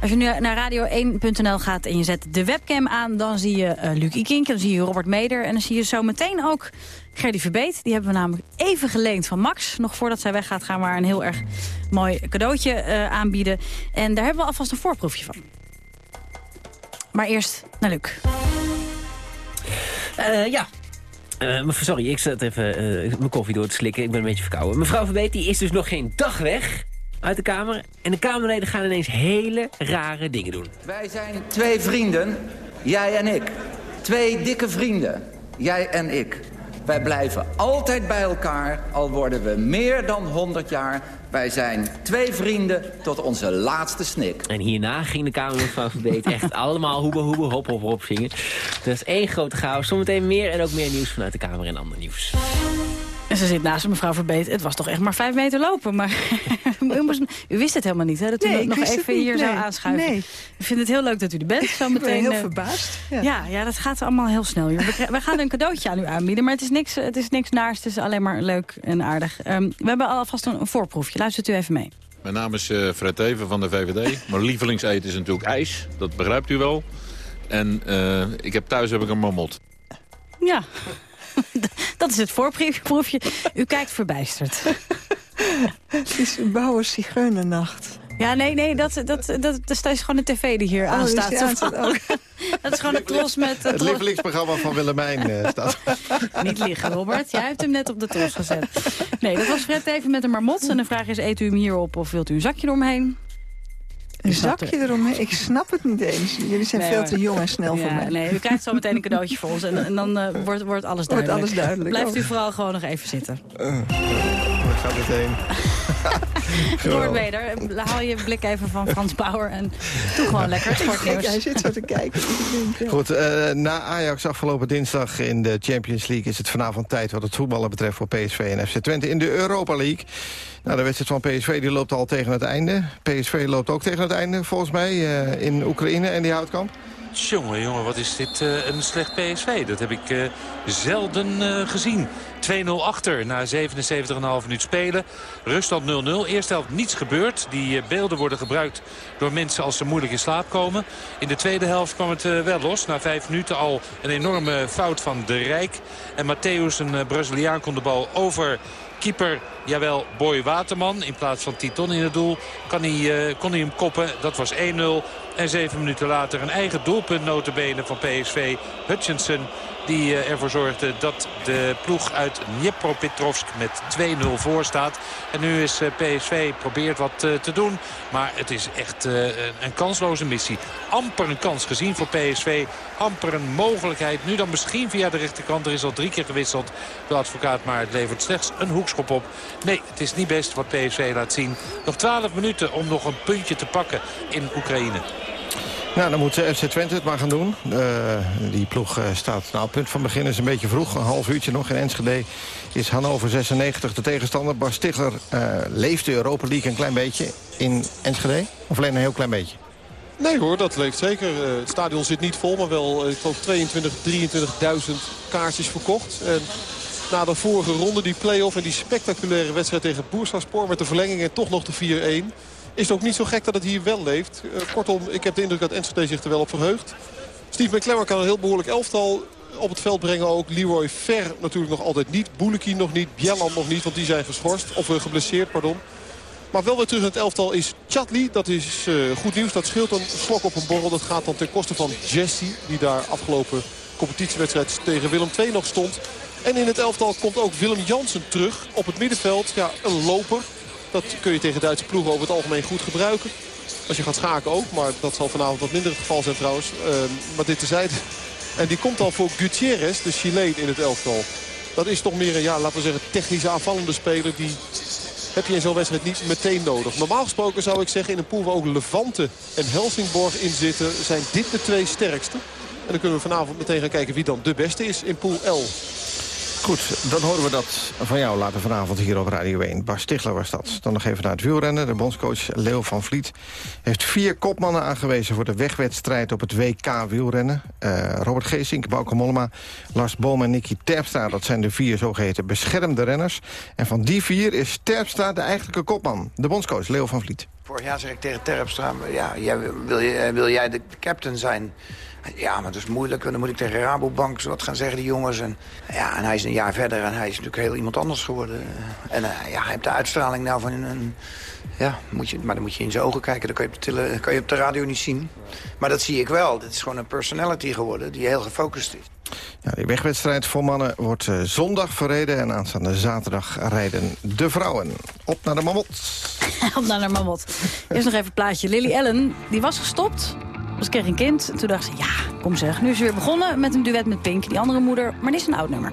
Als je nu naar radio1.nl gaat en je zet de webcam aan... dan zie je uh, Luc Ikink, dan zie je Robert Meder... en dan zie je zo meteen ook Gerdy Verbeet. Die hebben we namelijk even geleend van Max. Nog voordat zij weggaat gaan we haar een heel erg mooi cadeautje uh, aanbieden. En daar hebben we alvast een voorproefje van. Maar eerst naar Luc. Uh, ja, sorry, ik zat even mijn koffie door te slikken. Ik ben een beetje verkouden. Mevrouw Verbeet die is dus nog geen dag weg uit de Kamer. En de Kamerleden gaan ineens hele rare dingen doen. Wij zijn twee vrienden, jij en ik. Twee dikke vrienden, jij en ik. Wij blijven altijd bij elkaar, al worden we meer dan 100 jaar. Wij zijn twee vrienden tot onze laatste snik. En hierna ging de Kamer mevrouw Verbeet echt allemaal hoebe hoebe hop hop hop zingen. Dat is één grote chaos. Zometeen meer en ook meer nieuws vanuit de Kamer en ander nieuws. En ze zit naast mevrouw Verbeet. Het was toch echt maar vijf meter lopen. Maar u, moest, u, wist het helemaal niet, hè? Dat u nee, nog even niet, hier nee, zou aanschuiven. Nee. Ik vind het heel leuk dat u er bent. Zo meteen, ik ben heel uh, verbaasd. Ja. ja. Ja, dat gaat allemaal heel snel. Hier. We, we, gaan een cadeautje aan u aanbieden. Maar het is niks, het is niks naars. Het is alleen maar leuk en aardig. Um, we hebben alvast een, een voorproefje. Luistert u even mee. Mijn naam is uh, Fred Teven van de VVD. Mijn lievelingseten is natuurlijk ijs. Dat begrijpt u wel. En uh, ik heb thuis heb ik een mammot. Ja. Dat is het voorproefje. U kijkt verbijsterd. Het is een bouwe zigeunernacht. Ja, nee, nee, dat, dat, dat, dat is gewoon de tv die hier oh, aanstaat. Die aanstaat ook. dat is gewoon een tros met... Het lievelingsprogramma van Willemijn uh, staat. Niet liggen, Robert. Jij hebt hem net op de tros gezet. Nee, dat was Fred even met een marmot. En de vraag is, eet u hem hierop of wilt u een zakje eromheen? Een zakje eromheen? Ik snap het niet eens. Jullie zijn nee, veel te jong en snel ja, voor mij. Nee, u krijgt zo meteen een cadeautje voor ons. En, en dan uh, wordt, wordt alles duidelijk. Wordt alles duidelijk. Blijft u oh. vooral gewoon nog even zitten. Uh, waar gaat het heen? Robert Weder, haal je blik even van Frans Bauer en doe gewoon lekker het sportnieuws. Hij zit zo te kijken. Goed, uh, na Ajax afgelopen dinsdag in de Champions League... is het vanavond tijd wat het voetballen betreft voor PSV en FC Twente in de Europa League. Nou, de wedstrijd van PSV die loopt al tegen het einde. PSV loopt ook tegen het einde, volgens mij, uh, in Oekraïne en die houtkamp. Jongen, jongen, wat is dit uh, een slecht PSV. Dat heb ik uh, zelden uh, gezien. 2-0 achter na 77,5 minuut spelen. Ruststand 0-0. Eerste helft niets gebeurd. Die beelden worden gebruikt door mensen als ze moeilijk in slaap komen. In de tweede helft kwam het wel los. Na vijf minuten al een enorme fout van De Rijk. En Matthäus, een Braziliaan, kon de bal over keeper, jawel, Boy Waterman. In plaats van Titon in het doel kan hij, uh, kon hij hem koppen. Dat was 1-0. En zeven minuten later een eigen doelpunt notabene van PSV. Hutchinson die uh, ervoor zorgde dat de ploeg uit Dnipropetrovsk met 2-0 voor staat. En nu is uh, PSV probeert wat uh, te doen. Maar het is echt een kansloze missie. Amper een kans gezien voor PSV. Amper een mogelijkheid. Nu dan misschien via de rechterkant. Er is al drie keer gewisseld. De advocaat, maar het levert slechts een hoekschop op. Nee, het is niet best wat PSV laat zien. Nog 12 minuten om nog een puntje te pakken in Oekraïne. Nou, dan moet FC Twente het maar gaan doen. Uh, die ploeg uh, staat, nou, punt van begin is een beetje vroeg. Een half uurtje nog in Enschede is Hannover 96 de tegenstander. Bas Stigler uh, leeft de Europa League een klein beetje in Enschede. Of alleen een heel klein beetje? Nee hoor, dat leeft zeker. het stadion zit niet vol, maar wel ik geloof 22, 23.000 kaartjes verkocht. En na de vorige ronde, die play-off en die spectaculaire wedstrijd tegen Boersaspor... met de verlenging en toch nog de 4-1 is het ook niet zo gek dat het hier wel leeft. Uh, kortom, ik heb de indruk dat Enschede zich er wel op verheugt. Steve McClaren kan een heel behoorlijk elftal op het veld brengen ook. Leroy Fer natuurlijk nog altijd niet. Boeleki nog niet. Bjelland nog niet, want die zijn geschorst. Of uh, geblesseerd, pardon. Maar wel weer terug in het elftal is Chatli. Dat is uh, goed nieuws. Dat scheelt een slok op een borrel. Dat gaat dan ten koste van Jesse. Die daar afgelopen competitiewedstrijd tegen Willem II nog stond. En in het elftal komt ook Willem Jansen terug. Op het middenveld, ja, een loper. Dat kun je tegen Duitse ploegen over het algemeen goed gebruiken. Als je gaat schaken ook, maar dat zal vanavond wat minder het geval zijn trouwens. Uh, maar dit tezijde. En die komt al voor Gutierrez, de Chileen in het elftal. Dat is toch meer een, ja, laten we zeggen, technische aanvallende speler. Die heb je in zo'n wedstrijd niet meteen nodig. Normaal gesproken zou ik zeggen, in een pool waar ook Levante en Helsingborg in zitten... zijn dit de twee sterkste. En dan kunnen we vanavond meteen gaan kijken wie dan de beste is in pool L. Goed, dan horen we dat van jou later vanavond hier op Radio 1. Bas Stigler was dat. Dan nog even naar het wielrennen. De bondscoach Leo van Vliet heeft vier kopmannen aangewezen... voor de wegwedstrijd op het WK wielrennen. Uh, Robert Geesink, Bauke Mollema, Lars Boom en Nicky Terpstra... dat zijn de vier zogeheten beschermde renners. En van die vier is Terpstra de eigenlijke kopman. De bondscoach Leo van Vliet. Vorig jaar zeg ik tegen Terpstra... ja, jij, wil, je, wil jij de captain zijn... Ja, maar dat is moeilijk. Dan moet ik tegen Rabobank wat gaan zeggen, die jongens. En, ja, en hij is een jaar verder en hij is natuurlijk heel iemand anders geworden. En uh, ja, hij heeft de uitstraling nou van een... ja, moet je, maar dan moet je in zijn ogen kijken. Dat kan je, kan je op de radio niet zien. Maar dat zie ik wel. Dit is gewoon een personality geworden die heel gefocust is. Ja, die wegwedstrijd voor mannen wordt uh, zondag verreden... en aanstaande zaterdag rijden de vrouwen. Op naar de mamot. Op naar de mamot. Eerst nog even het plaatje. Lily Allen, die was gestopt ze kreeg een kind. Toen dacht ze, ja, kom zeg. Nu is ze weer begonnen met een duet met Pink, die andere moeder. Maar dit is een oud nummer.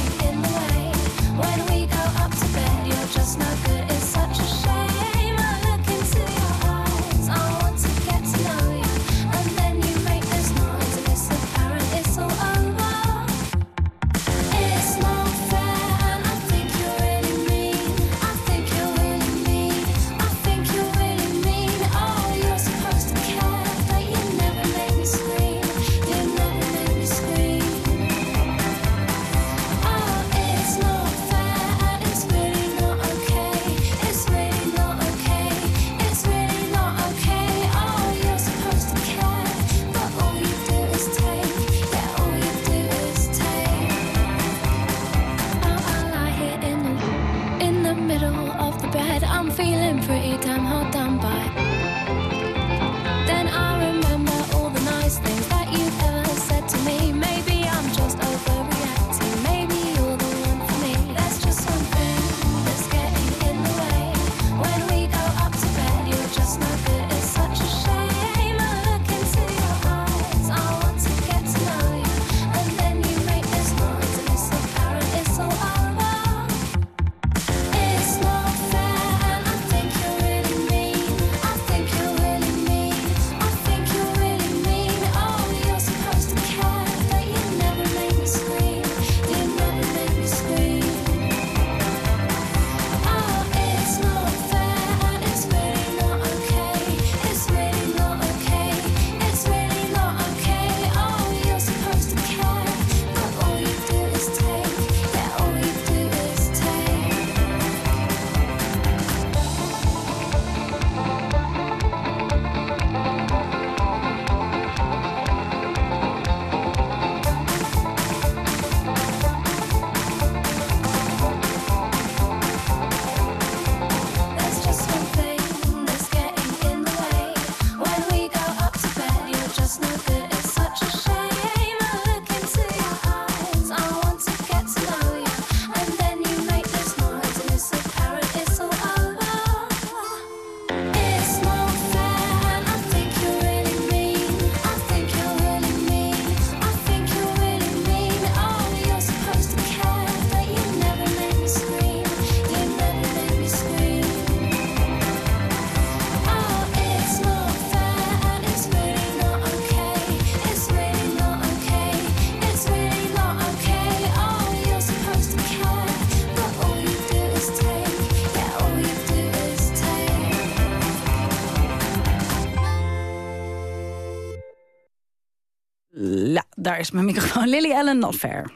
is mijn microfoon. Lily Ellen Noffair.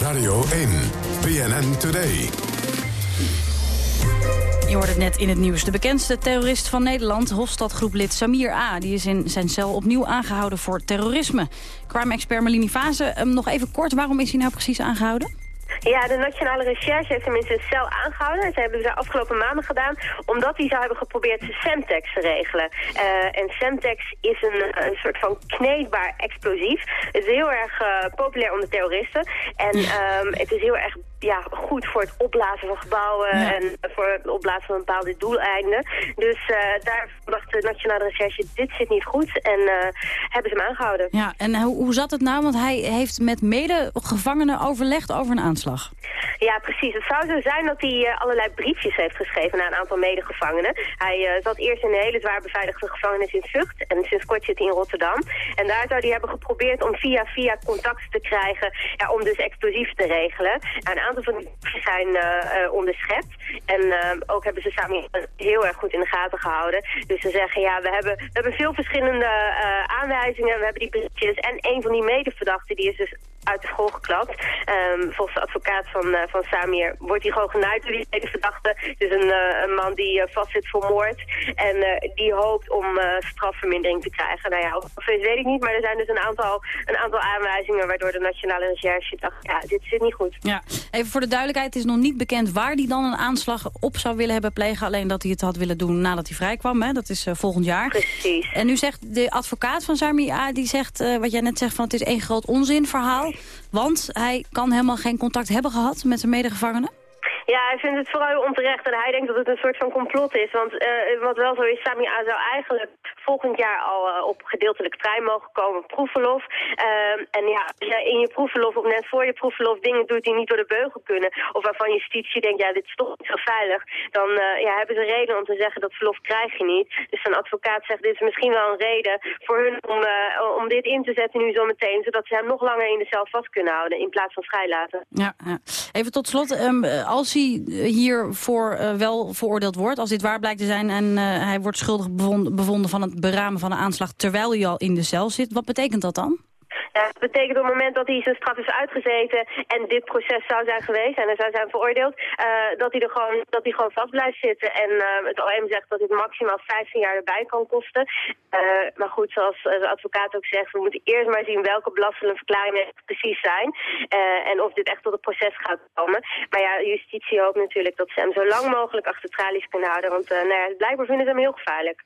Radio 1, BNN Today. Je hoort het net in het nieuws. De bekendste terrorist van Nederland, Hofstadgroeplid Samir A. Die is in zijn cel opnieuw aangehouden voor terrorisme. Crime-expert Malini Fase, um, nog even kort, waarom is hij nou precies aangehouden? Ja, de Nationale Recherche heeft hem in zijn cel aangehouden. Ze hebben ze afgelopen maanden gedaan omdat hij zou hebben geprobeerd Semtex te regelen. Uh, en Semtex is een, een soort van kneedbaar explosief. Het is heel erg uh, populair onder terroristen. En um, het is heel erg ja, goed voor het opblazen van gebouwen en voor het opblazen van bepaalde doeleinden. Dus uh, daar dacht de Nationale Recherche, dit zit niet goed en uh, hebben ze hem aangehouden. Ja, en hoe, hoe zat het nou? Want hij heeft met medegevangenen overlegd over een aanslag. Ja, precies. Het zou zo zijn dat hij uh, allerlei briefjes heeft geschreven naar een aantal medegevangenen. Hij zat eerst in een hele zwaar beveiligde gevangenis in Vught en sinds kort zit hij in Rotterdam. En daar zou hij hebben geprobeerd om via via contact te krijgen ja, om dus explosief te regelen. Een aantal van die zijn uh, onderschept. En uh, ook hebben ze samen heel erg goed in de gaten gehouden. Dus ze zeggen, ja, we hebben, we hebben veel verschillende aanwijzingen. We hebben die briefjes. En een van die medeverdachten, die is dus uit de school geklapt. Um, volgens de advocaat van, uh, van Samir wordt hij gewoon genaaid door die tweede verdachte. Dus een, uh, een man die uh, vastzit voor moord. En die hoopt om strafvermindering te krijgen. Nou ja, of weet ik niet, maar er zijn dus een aantal, een aantal aanwijzingen waardoor de Nationale Recherche dacht, ja, dit zit niet goed. Ja, even voor de duidelijkheid, het is nog niet bekend waar hij dan een aanslag op zou willen hebben plegen. Alleen dat hij het had willen doen nadat hij vrijkwam, hè? dat is volgend jaar. Precies. En nu zegt de advocaat van Samir A, die zegt, wat jij net zegt, van het is één groot onzinverhaal. Want hij kan helemaal geen contact hebben gehad met zijn medegevangenen? Ja, hij vindt het vooral onterecht en hij denkt dat het een soort van complot is. Want uh, wat wel zo is, Sami A zou eigenlijk volgend jaar al uh, op gedeeltelijk vrij mogen komen, proefverlof. Uh, en ja, als jij in je proefverlof of net voor je proefverlof dingen doet die niet door de beugel kunnen, of waarvan justitie denkt, ja, dit is toch niet zo veilig, dan uh, ja, hebben ze reden om te zeggen dat verlof krijg je niet. Dus een advocaat zegt, dit is misschien wel een reden voor hun om, om dit in te zetten nu zometeen, zodat ze hem nog langer in de cel vast kunnen houden in plaats van vrijlaten. Ja, ja. even tot slot, um, als hij hiervoor uh, wel veroordeeld wordt, als dit waar blijkt te zijn en uh, hij wordt schuldig bevonden, bevonden van het beramen van een aanslag terwijl hij al in de cel zit, wat betekent dat dan? Dat betekent op het moment dat hij zijn straf is uitgezeten en dit proces zou zijn geweest en hij zou zijn veroordeeld, uh, dat, hij er gewoon, dat hij gewoon vast blijft zitten. En uh, het OM zegt dat dit maximaal 15 jaar erbij kan kosten. Maar goed, zoals de advocaat ook zegt, we moeten eerst maar zien welke belastende verklaringen precies zijn. en of dit echt tot het proces gaat komen. Maar ja, justitie hoopt natuurlijk dat ze hem zo lang mogelijk achter tralies kunnen houden. Want nou ja, blijkbaar vinden ze hem heel gevaarlijk.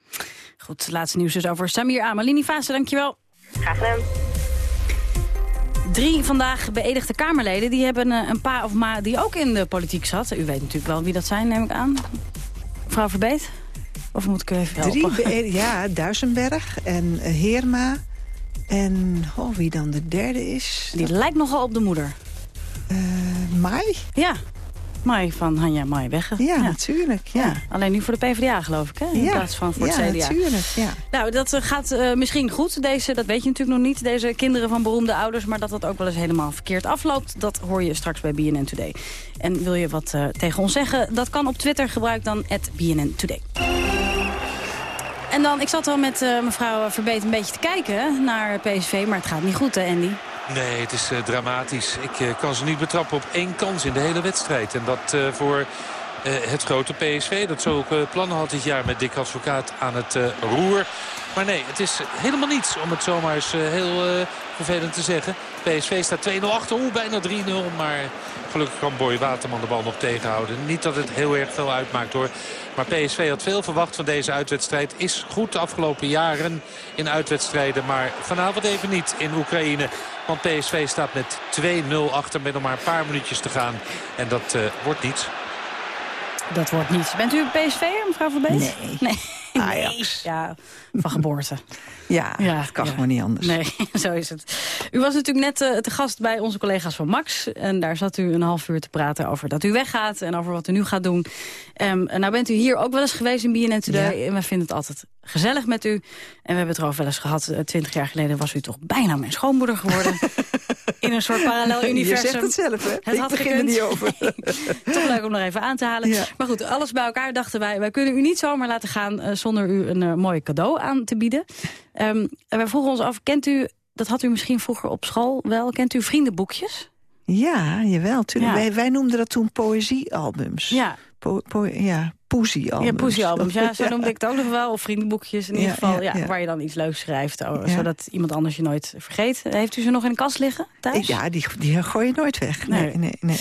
Goed, laatste nieuws dus over Samir Amalini Fase, dankjewel. Graag gedaan. Drie vandaag beëdigde Kamerleden die hebben een pa of ma die ook in de politiek zat. U weet natuurlijk wel wie dat zijn, neem ik aan. Mevrouw Verbeet? Of moet ik u even helpen? Drie ja, Duisenberg en Heerma. En oh, wie dan de derde is? Die dat... lijkt nogal op de moeder. Uh, Mai? Ja, Mai van Hanja Mai Wegge. Ja, ja, natuurlijk. Ja. ja. Alleen nu voor de PvdA, geloof ik, hè? in ja. plaats van voor het ja, CDA. Natuurlijk, ja, Nou, dat uh, gaat uh, misschien goed. Deze, dat weet je natuurlijk nog niet, deze kinderen van beroemde ouders. Maar dat dat ook wel eens helemaal verkeerd afloopt... dat hoor je straks bij BNN Today. En wil je wat uh, tegen ons zeggen? Dat kan op Twitter. Gebruik dan BNN Today. En dan, ik zat al met mevrouw Verbeet een beetje te kijken naar PSV... maar het gaat niet goed, hè, Andy? Nee, het is uh, dramatisch. Ik uh, kan ze niet betrappen op één kans in de hele wedstrijd. En dat uh, voor het grote PSV. Dat zo ook plannen had dit jaar met Dick Advocaat aan het roer. Maar nee, het is helemaal niets om het zomaar eens heel vervelend te zeggen. PSV staat 2-0 achter, oeh, bijna 3-0. Maar gelukkig kan Boy Waterman de bal nog tegenhouden. Niet dat het heel erg veel uitmaakt hoor. Maar PSV had veel verwacht van deze uitwedstrijd. Is goed de afgelopen jaren in uitwedstrijden. Maar vanavond even niet in Oekraïne. Want PSV staat met 2-0 achter met nog maar een paar minuutjes te gaan. En dat wordt niets. Dat wordt niets. Bent u een PSV'er, mevrouw Van? Nee. nee. Ajax. Ja, van geboorte. ja, ja, het kan ja. gewoon niet anders. Nee, zo is het. U was natuurlijk net uh, te gast bij onze collega's van Max. En daar zat u een half uur te praten over dat u weggaat... en over wat u nu gaat doen. Um, en nou bent u hier ook wel eens geweest in BNN Today. Ja. En we vinden het altijd gezellig met u. En we hebben het erover wel eens gehad. Uh, twintig jaar geleden was u toch bijna mijn schoonmoeder geworden. in een soort parallel universum. Je zegt het zelf, hè? Het Ik had begin er niet over. Toch leuk om nog even aan te halen. Ja. Maar goed, alles bij elkaar dachten wij... wij kunnen u niet zomaar laten gaan uh, zonder u een uh, mooi cadeau aan te bieden. Um, en wij vroegen ons af, kent u dat had u misschien vroeger op school wel. Kent u vriendenboekjes? Ja, jawel. Tuurlijk. Ja. Wij, wij noemden dat toen poëziealbums. Ja. Po, po, ja, poesiealbums. Ja, poesiealbums. Ja, zo noemde ik het ook nog wel. Of vriendenboekjes in Ja, ieder geval. ja. Waar je dan iets leuks schrijft. oh. Zodat iemand anders je nooit vergeet. Heeft u ze nog in de kast liggen thuis? Ja, die, die gooi je nooit weg. Nee, Nee. nee, nee.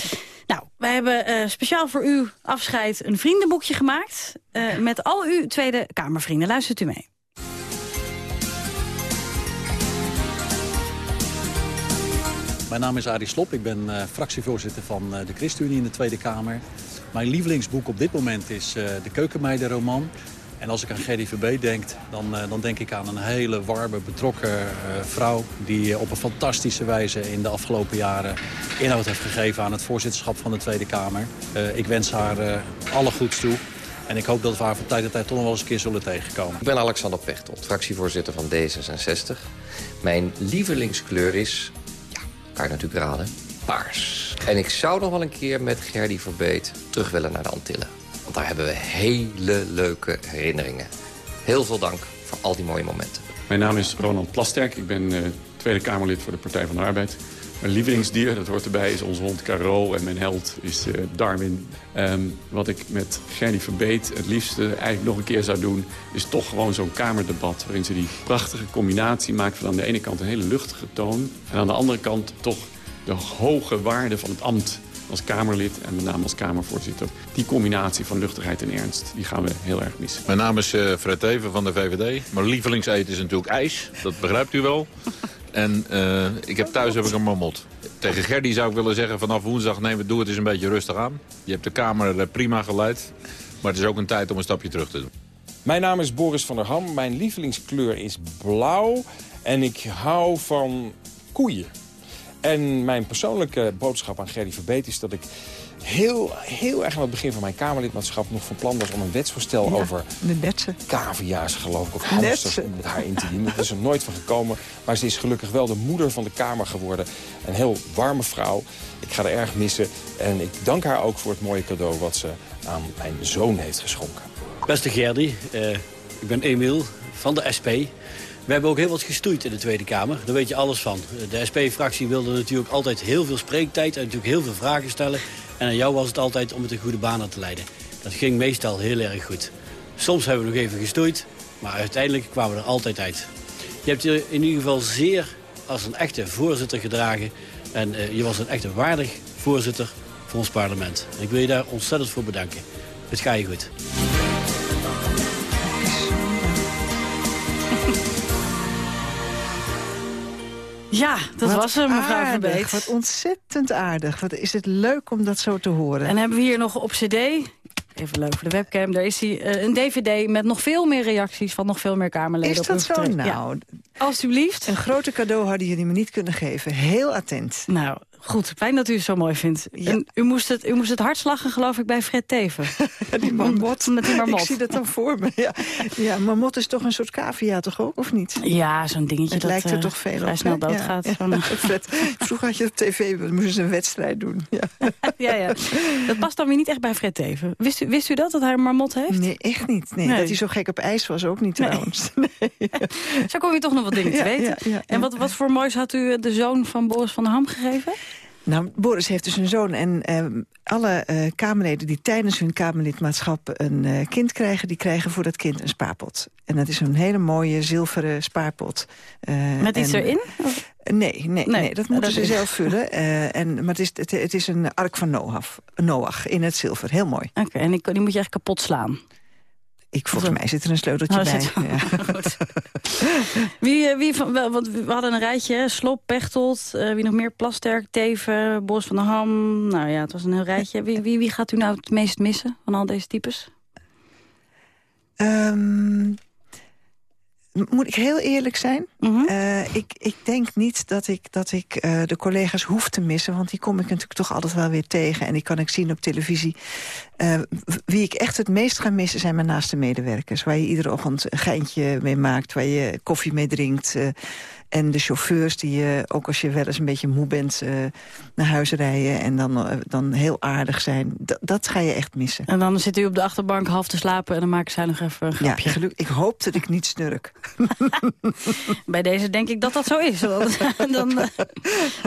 Nou, wij hebben eh, speciaal voor u afscheid een vriendenboekje gemaakt. eh, met al uw Tweede Kamervrienden. Luistert u mee. Mijn naam is Arie Slop, ik ben eh, fractievoorzitter van eh, de ChristenUnie in de Tweede Kamer. Mijn lievelingsboek op dit moment is eh, de Keukenmeidenroman. En als ik aan Verbeet denk, dan, dan denk ik aan een hele warme, betrokken vrouw... die op een fantastische wijze in de afgelopen jaren inhoud heeft gegeven... aan het voorzitterschap van de Tweede Kamer. Ik wens haar alle goeds toe. En ik hoop dat we haar van tijd tot tijd toch nog wel eens een keer zullen tegenkomen. Ik ben Alexander Pechtold, fractievoorzitter van D66. Mijn lievelingskleur is, kan je natuurlijk raden, paars. En ik zou nog wel een keer met Gerdy Verbeet terug willen naar de Antillen. Want daar hebben we hele leuke herinneringen. Heel veel dank voor al die mooie momenten. Mijn naam is Ronald Plasterk. Ik ben eh, Tweede Kamerlid voor de Partij van de Arbeid. Mijn lievelingsdier, dat hoort erbij, is onze hond Caro. En mijn held is eh, Darwin. Ehm, wat ik met Gerdy Verbeet het liefste eigenlijk nog een keer zou doen... is toch gewoon zo'n kamerdebat... waarin ze die prachtige combinatie maakt van aan de ene kant een hele luchtige toon... en aan de andere kant toch de hoge waarde van het ambt als Kamerlid en met name als Kamervoorzitter. Die combinatie van luchtigheid en ernst, die gaan we heel erg missen. Mijn naam is eh, Fred Teven van de VVD. Mijn lievelingseten is natuurlijk ijs. Dat begrijpt u wel. En eh, ik heb thuis heb ik een marmot. Tegen Gerdy zou ik willen zeggen vanaf woensdag... neem het, doe het eens een beetje rustig aan. Je hebt de Kamer prima geleid. Maar het is ook een tijd om een stapje terug te doen. Mijn naam is Boris van der Ham. Mijn lievelingskleur is blauw. En ik hou van koeien. En mijn persoonlijke boodschap aan Gerdy Verbeet is dat ik heel, heel erg aan het begin van mijn Kamerlidmaatschap nog van plan was om een wetsvoorstel Ja, over de cavia's, geloof ik, of hamsters om met haar in te dienen. Dat is er nooit van gekomen. Maar ze is gelukkig wel de moeder van de Kamer geworden. Een heel warme vrouw. Ik ga haar erg missen. En ik dank haar ook voor het mooie cadeau wat ze aan mijn zoon heeft geschonken. Beste Gerdy, eh, ik ben Emiel van de SP. We hebben ook heel wat gestoeid in de Tweede Kamer. Daar weet je alles van. De SP-fractie wilde natuurlijk altijd heel veel spreektijd... en natuurlijk heel veel vragen stellen. En aan jou was het altijd om het een goede baan te leiden. Dat ging meestal heel erg goed. Soms hebben we nog even gestoeid, maar uiteindelijk kwamen we er altijd uit. Je hebt je in ieder geval zeer als een echte voorzitter gedragen. En eh, je was een echte waardig voorzitter voor ons parlement. En ik wil je daar ontzettend voor bedanken. Het gaat je goed. Ja, dat Wat was hem, mevrouw Verbeet. Wat ontzettend aardig. Wat is het leuk om dat zo te horen. En hebben we hier nog op cd, even leuk voor de webcam... daar is hij, eh, een dvd met nog veel meer reacties van nog veel meer Kamerleden. Is op dat zo? vertrek. Nou, Ja. Alsjeblieft. Een grote cadeau hadden jullie me niet kunnen geven. Heel attent. Nou, goed. Fijn dat u het zo mooi vindt. En u, moest het, u moest het hard lachen, geloof ik, bij Fred Teven. die marmot. Met die marmot. Ik zie dat dan voor me. Ja, ja marmot is toch een soort cavia, toch ook? Of niet? Ja, zo'n dingetje Het dat lijkt er eh, toch veel vrij op. snel doodgaat. Ja. Fred, vroeger had je op tv, we moesten ze een wedstrijd doen. Ja. ja, ja. Dat past dan weer niet echt bij Fred Teven. Wist u, wist u dat, dat hij een marmot heeft? Nee, echt niet. Nee, Nee. Dat hij zo gek op ijs was ook niet Nee. trouwens. Zo kom je toch nog wat dingen te weten. En wat, wat voor moois had u de zoon van Boris van der Ham gegeven? Nou, Boris heeft dus een zoon en ehm, alle eh, Kamerleden die tijdens hun Kamerlidmaatschap een eh, kind krijgen, die krijgen voor dat kind een spaarpot. En dat is een hele mooie zilveren spaarpot. Eh, Met iets en- erin? Nee, nee, nee, Nee, dat moeten dat ze is- zelf vullen. En, maar het is, het, het is een ark van Noach, Noach in het zilver. Heel mooi. Oké, en die, die moet je echt kapot slaan. Ik, volgens mij zit er een sleuteltje Oh, bij. zit- Ja. Goed. Wie, eh, wie van, wel, want we hadden een rijtje, hè? Slop, Pechtold, eh, wie nog meer, Plasterk, Teven, Boris van der Ham. Nou ja, het was een heel rijtje. Wie, wie, wie gaat u nou het meest missen van al deze types? Ehm, moet ik heel eerlijk zijn? Mhm. Eh, ik, ik denk niet dat ik, dat ik eh, de collega's hoef te missen... want die kom ik natuurlijk toch altijd wel weer tegen... en die kan ik zien op televisie. Eh, wie ik echt het meest ga missen zijn mijn naaste medewerkers... waar je iedere ochtend een geintje mee maakt... waar je koffie mee drinkt... en de chauffeurs die je, ook als je wel eens een beetje moe bent... naar huis rijden en dan, dan heel aardig zijn. D- dat ga je echt missen. En dan zit u op de achterbank half te slapen en dan maken zij nog even een Ja, grapje. geluk, ik hoop dat ik niet snurk. Bij deze denk ik dat dat zo is. want Dan eh,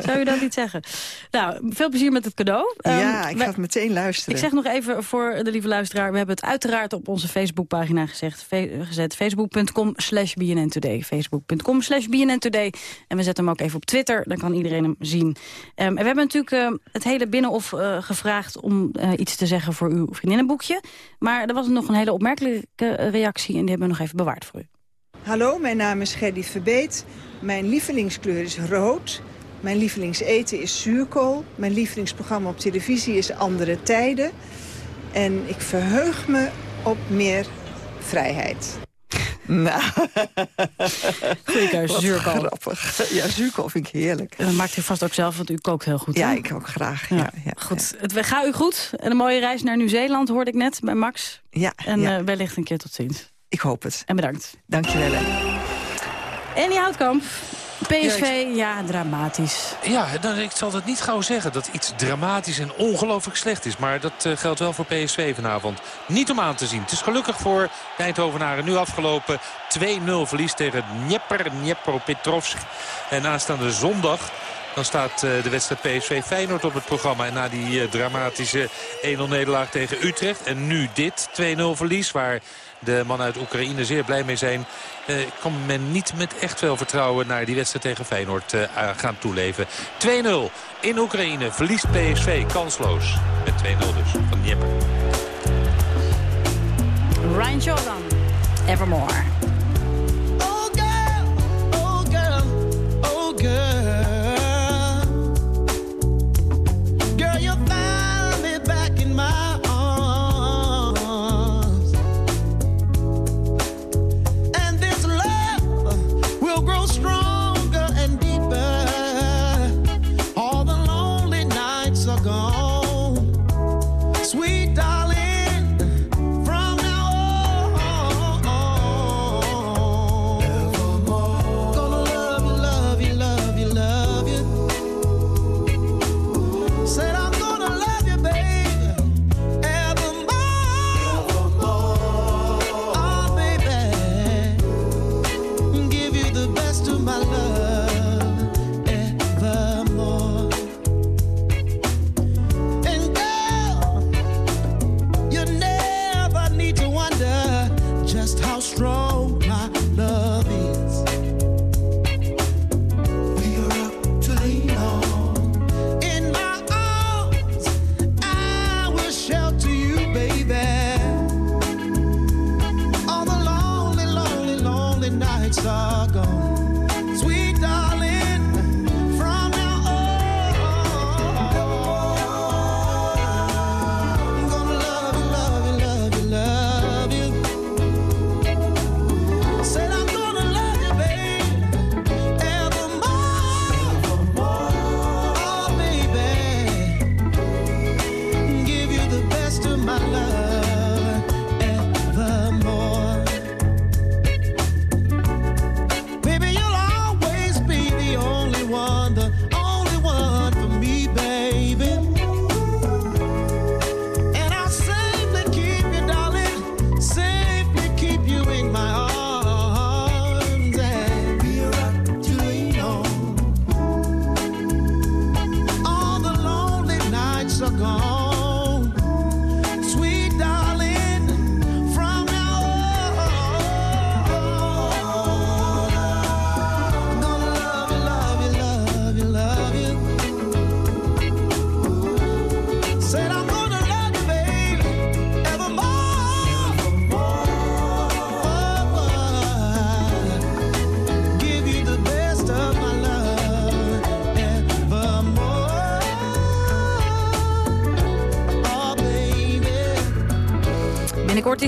zou je dat niet zeggen. Nou, veel plezier met het cadeau. ja, Ehm, ik ga het meteen luisteren. Ik zeg nog even voor de lieve luisteraar... we hebben het uiteraard op onze Facebookpagina gezegd, gezet. Facebook.com slash BNN Today. Facebook.com slash BNN Today. En we zetten hem ook even op Twitter. Dan kan iedereen hem zien. Ehm, en we hebben natuurlijk eh, het hele Binnenhof eh, gevraagd... om iets te zeggen voor uw vriendinnenboekje. Maar er was nog een hele opmerkelijke reactie... en die hebben we nog even bewaard voor u. Hallo, mijn naam is Gerdy Verbeet. Mijn lievelingskleur is rood. Mijn lievelingseten is zuurkool. Mijn lievelingsprogramma op televisie is Andere Tijden. En ik verheug me op meer vrijheid. Nou, Goeie keuze, zuurkool. grappig. Ja, zuurkool vind ik heerlijk. En dat maakt u vast ook zelf, want u kookt heel goed. Ja, ik ook graag. Ja, Ja, ja, goed. Het u goed. En een mooie reis naar Nieuw-Zeeland hoorde ik net bij Max. Ja, En ja. eh, wellicht een keer tot ziens. Ik hoop het. En bedankt. Dankjewel. hè. En die Houtkamp. PSV, ja, dramatisch. Ja, dan, ik zal het niet gauw zeggen dat iets dramatisch en ongelooflijk slecht is. Maar dat eh, geldt wel voor PSV vanavond. Niet om aan te zien. Het is gelukkig voor de Eindhovenaren nu afgelopen 2-0 verlies tegen Dnieper, Dnepropetrovsk. En aanstaande zondag dan staat eh, de wedstrijd PSV Feyenoord op het programma. En na die eh, dramatische 1-0 nederlaag tegen Utrecht. En nu dit 2-0 verlies waar de mannen uit Oekraïne zeer blij mee zijn. eh, kan men niet met echt veel vertrouwen naar die wedstrijd tegen Feyenoord gaan toeleven. 2-0 in Oekraïne verliest PSV kansloos. Met 2-0 dus van Dnieper. Ryan Jordan, Evermore.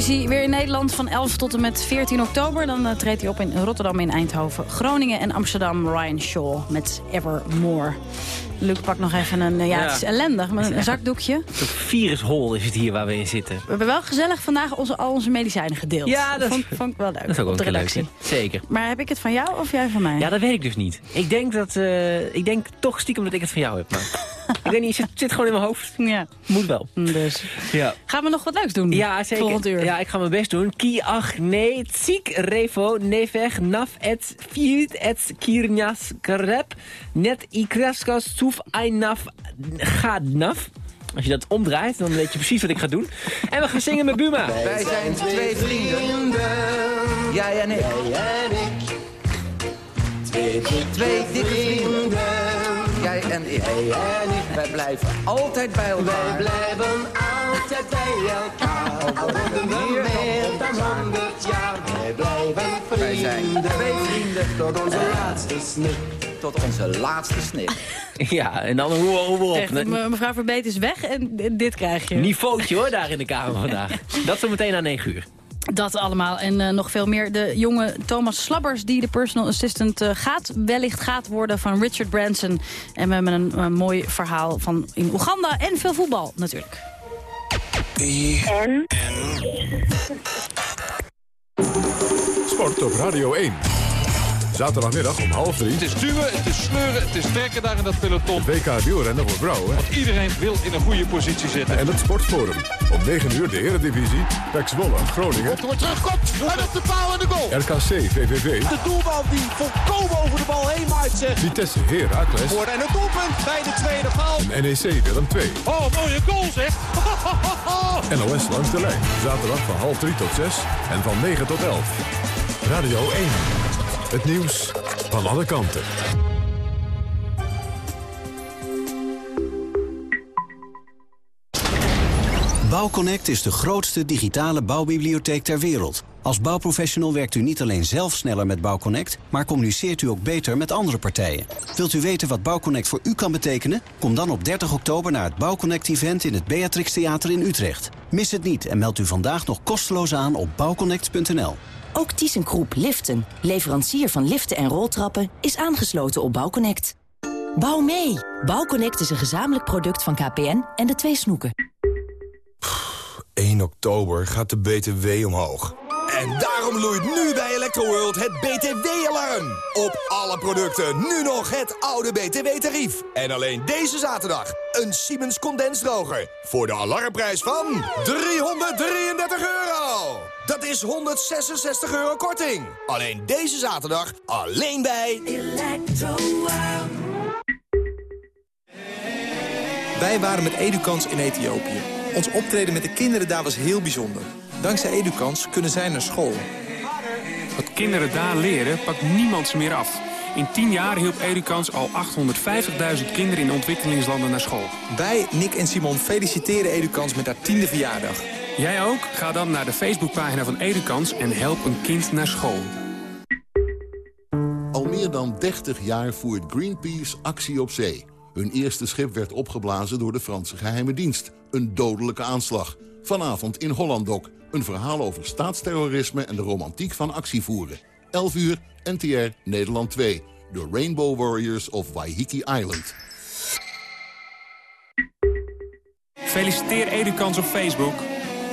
Hij weer in Nederland van 11 tot en met 14 oktober. Dan eh, treedt hij op in Rotterdam, in Eindhoven, Groningen en Amsterdam. Ryan Shaw met Evermore. Luc pakt nog even een... eh, ja, het is ellendig, met een zakdoekje. Een virushol is het hier waar we in zitten. We hebben wel gezellig vandaag onze, al onze medicijnen gedeeld. Ja, dat- vond, vond ik wel leuk Dat is ook keer leuk? Zeker. Maar heb ik het van jou of jij van mij? Ja, dat weet ik dus niet. Ik denk, dat, eh, ik denk toch stiekem dat ik het van jou heb. Maar Ik weet niet, het zit, zit gewoon in mijn hoofd. Ja. Moet wel. Dus. Ja. Gaan we nog wat leuks doen? Ja, zeker. Volgend uur. Ja, ik ga mijn best doen. Ki ach nee, tsik revo neveg naf et fiut et kirnjas karep net ikraskas soef einaf gadnaf. Als je dat omdraait, dan weet je precies wat ik ga doen. En we gaan zingen met Buma. Wij zijn twee vrienden. Jij en ik. Twee dikke vrienden. Jij en ik. Wij blijven altijd bij elkaar. Wij blijven altijd bij elkaar. Al worden we meer dan honderd jaar. Wij blijven Wij zijn twee vrienden. Tot onze laatste snik. Tot onze laatste snik. Ja, en dan hoe, hoe op. Echt, me- mevrouw Verbeet is weg en dit krijg je. Niveautje hoor, daar in de kamer vandaag. Dat zo meteen aan 9 uur. Dat allemaal en eh, nog veel meer. De jonge Thomas Slabbers, die de personal assistant eh, gaat, wellicht gaat worden van Richard Branson. En we hebben een, een mooi verhaal van in Oeganda en veel voetbal natuurlijk. En? Sport op Radio 1. Zaterdagmiddag om half drie. Het is duwen, het is sleuren, het is trekken daar in dat peloton. WK wielrennen voor vrouwen. Want iedereen wil in een goede positie zitten. En het Sportforum. Om 9 uur de Eredivisie. Pek Zwolle, Groningen. Er wordt terugkomt en op de paal en de goal. RKC, VVV. De doelbal die volkomen over de bal heen maait zegt. Vitesse, Heracles. Wordt en het doelpunt bij de tweede paal. En NEC, Willem 2. Oh, mooie goal zeg. NOS langs de lijn. Zaterdag van half 3 tot 6 en van 9 tot 11. Radio 1. Het nieuws van alle kanten. Bouwconnect is de grootste digitale bouwbibliotheek ter wereld. Als bouwprofessional werkt u niet alleen zelf sneller met Bouwconnect... maar communiceert u ook beter met andere partijen. Wilt u weten wat Bouwconnect voor u kan betekenen? Kom dan op 30 oktober naar het Bouwconnect-event... in het Beatrix Theater in Utrecht. Mis het niet en meld u vandaag nog kosteloos aan op bouwconnect.nl. Ook ThyssenKroep Liften, leverancier van liften en roltrappen, is aangesloten op Bouwconnect. Bouw mee! Bouwconnect is een gezamenlijk product van KPN en de twee snoeken. 1 oktober gaat de BTW omhoog. En daarom loeit nu bij Electroworld het BTW-alarm. Op alle producten nu nog het oude BTW-tarief. En alleen deze zaterdag een Siemens condensdroger. Voor de alarmprijs van 333 euro. Dat is 166 euro korting. Alleen deze zaterdag, alleen bij... Wij waren met Edukans in Ethiopië. Ons optreden met de kinderen daar was heel bijzonder. Dankzij Edukans kunnen zij naar school. Wat kinderen daar leren, pakt niemand ze meer af. In 10 jaar hielp Edukans al 850.000 kinderen in ontwikkelingslanden naar school. Wij, Nick en Simon, feliciteren Edukans met haar tiende verjaardag. Jij ook? Ga dan naar de Facebookpagina van Edukans en help een kind naar school. Al meer dan 30 jaar voert Greenpeace actie op zee. Hun eerste schip werd opgeblazen door de Franse geheime dienst. Een dodelijke aanslag. Vanavond in Hollandok. Een verhaal over staatsterrorisme en de romantiek van actievoeren. 11 uur, NTR, Nederland 2. De Rainbow Warriors of Waiheke Island. Feliciteer Edukans op Facebook.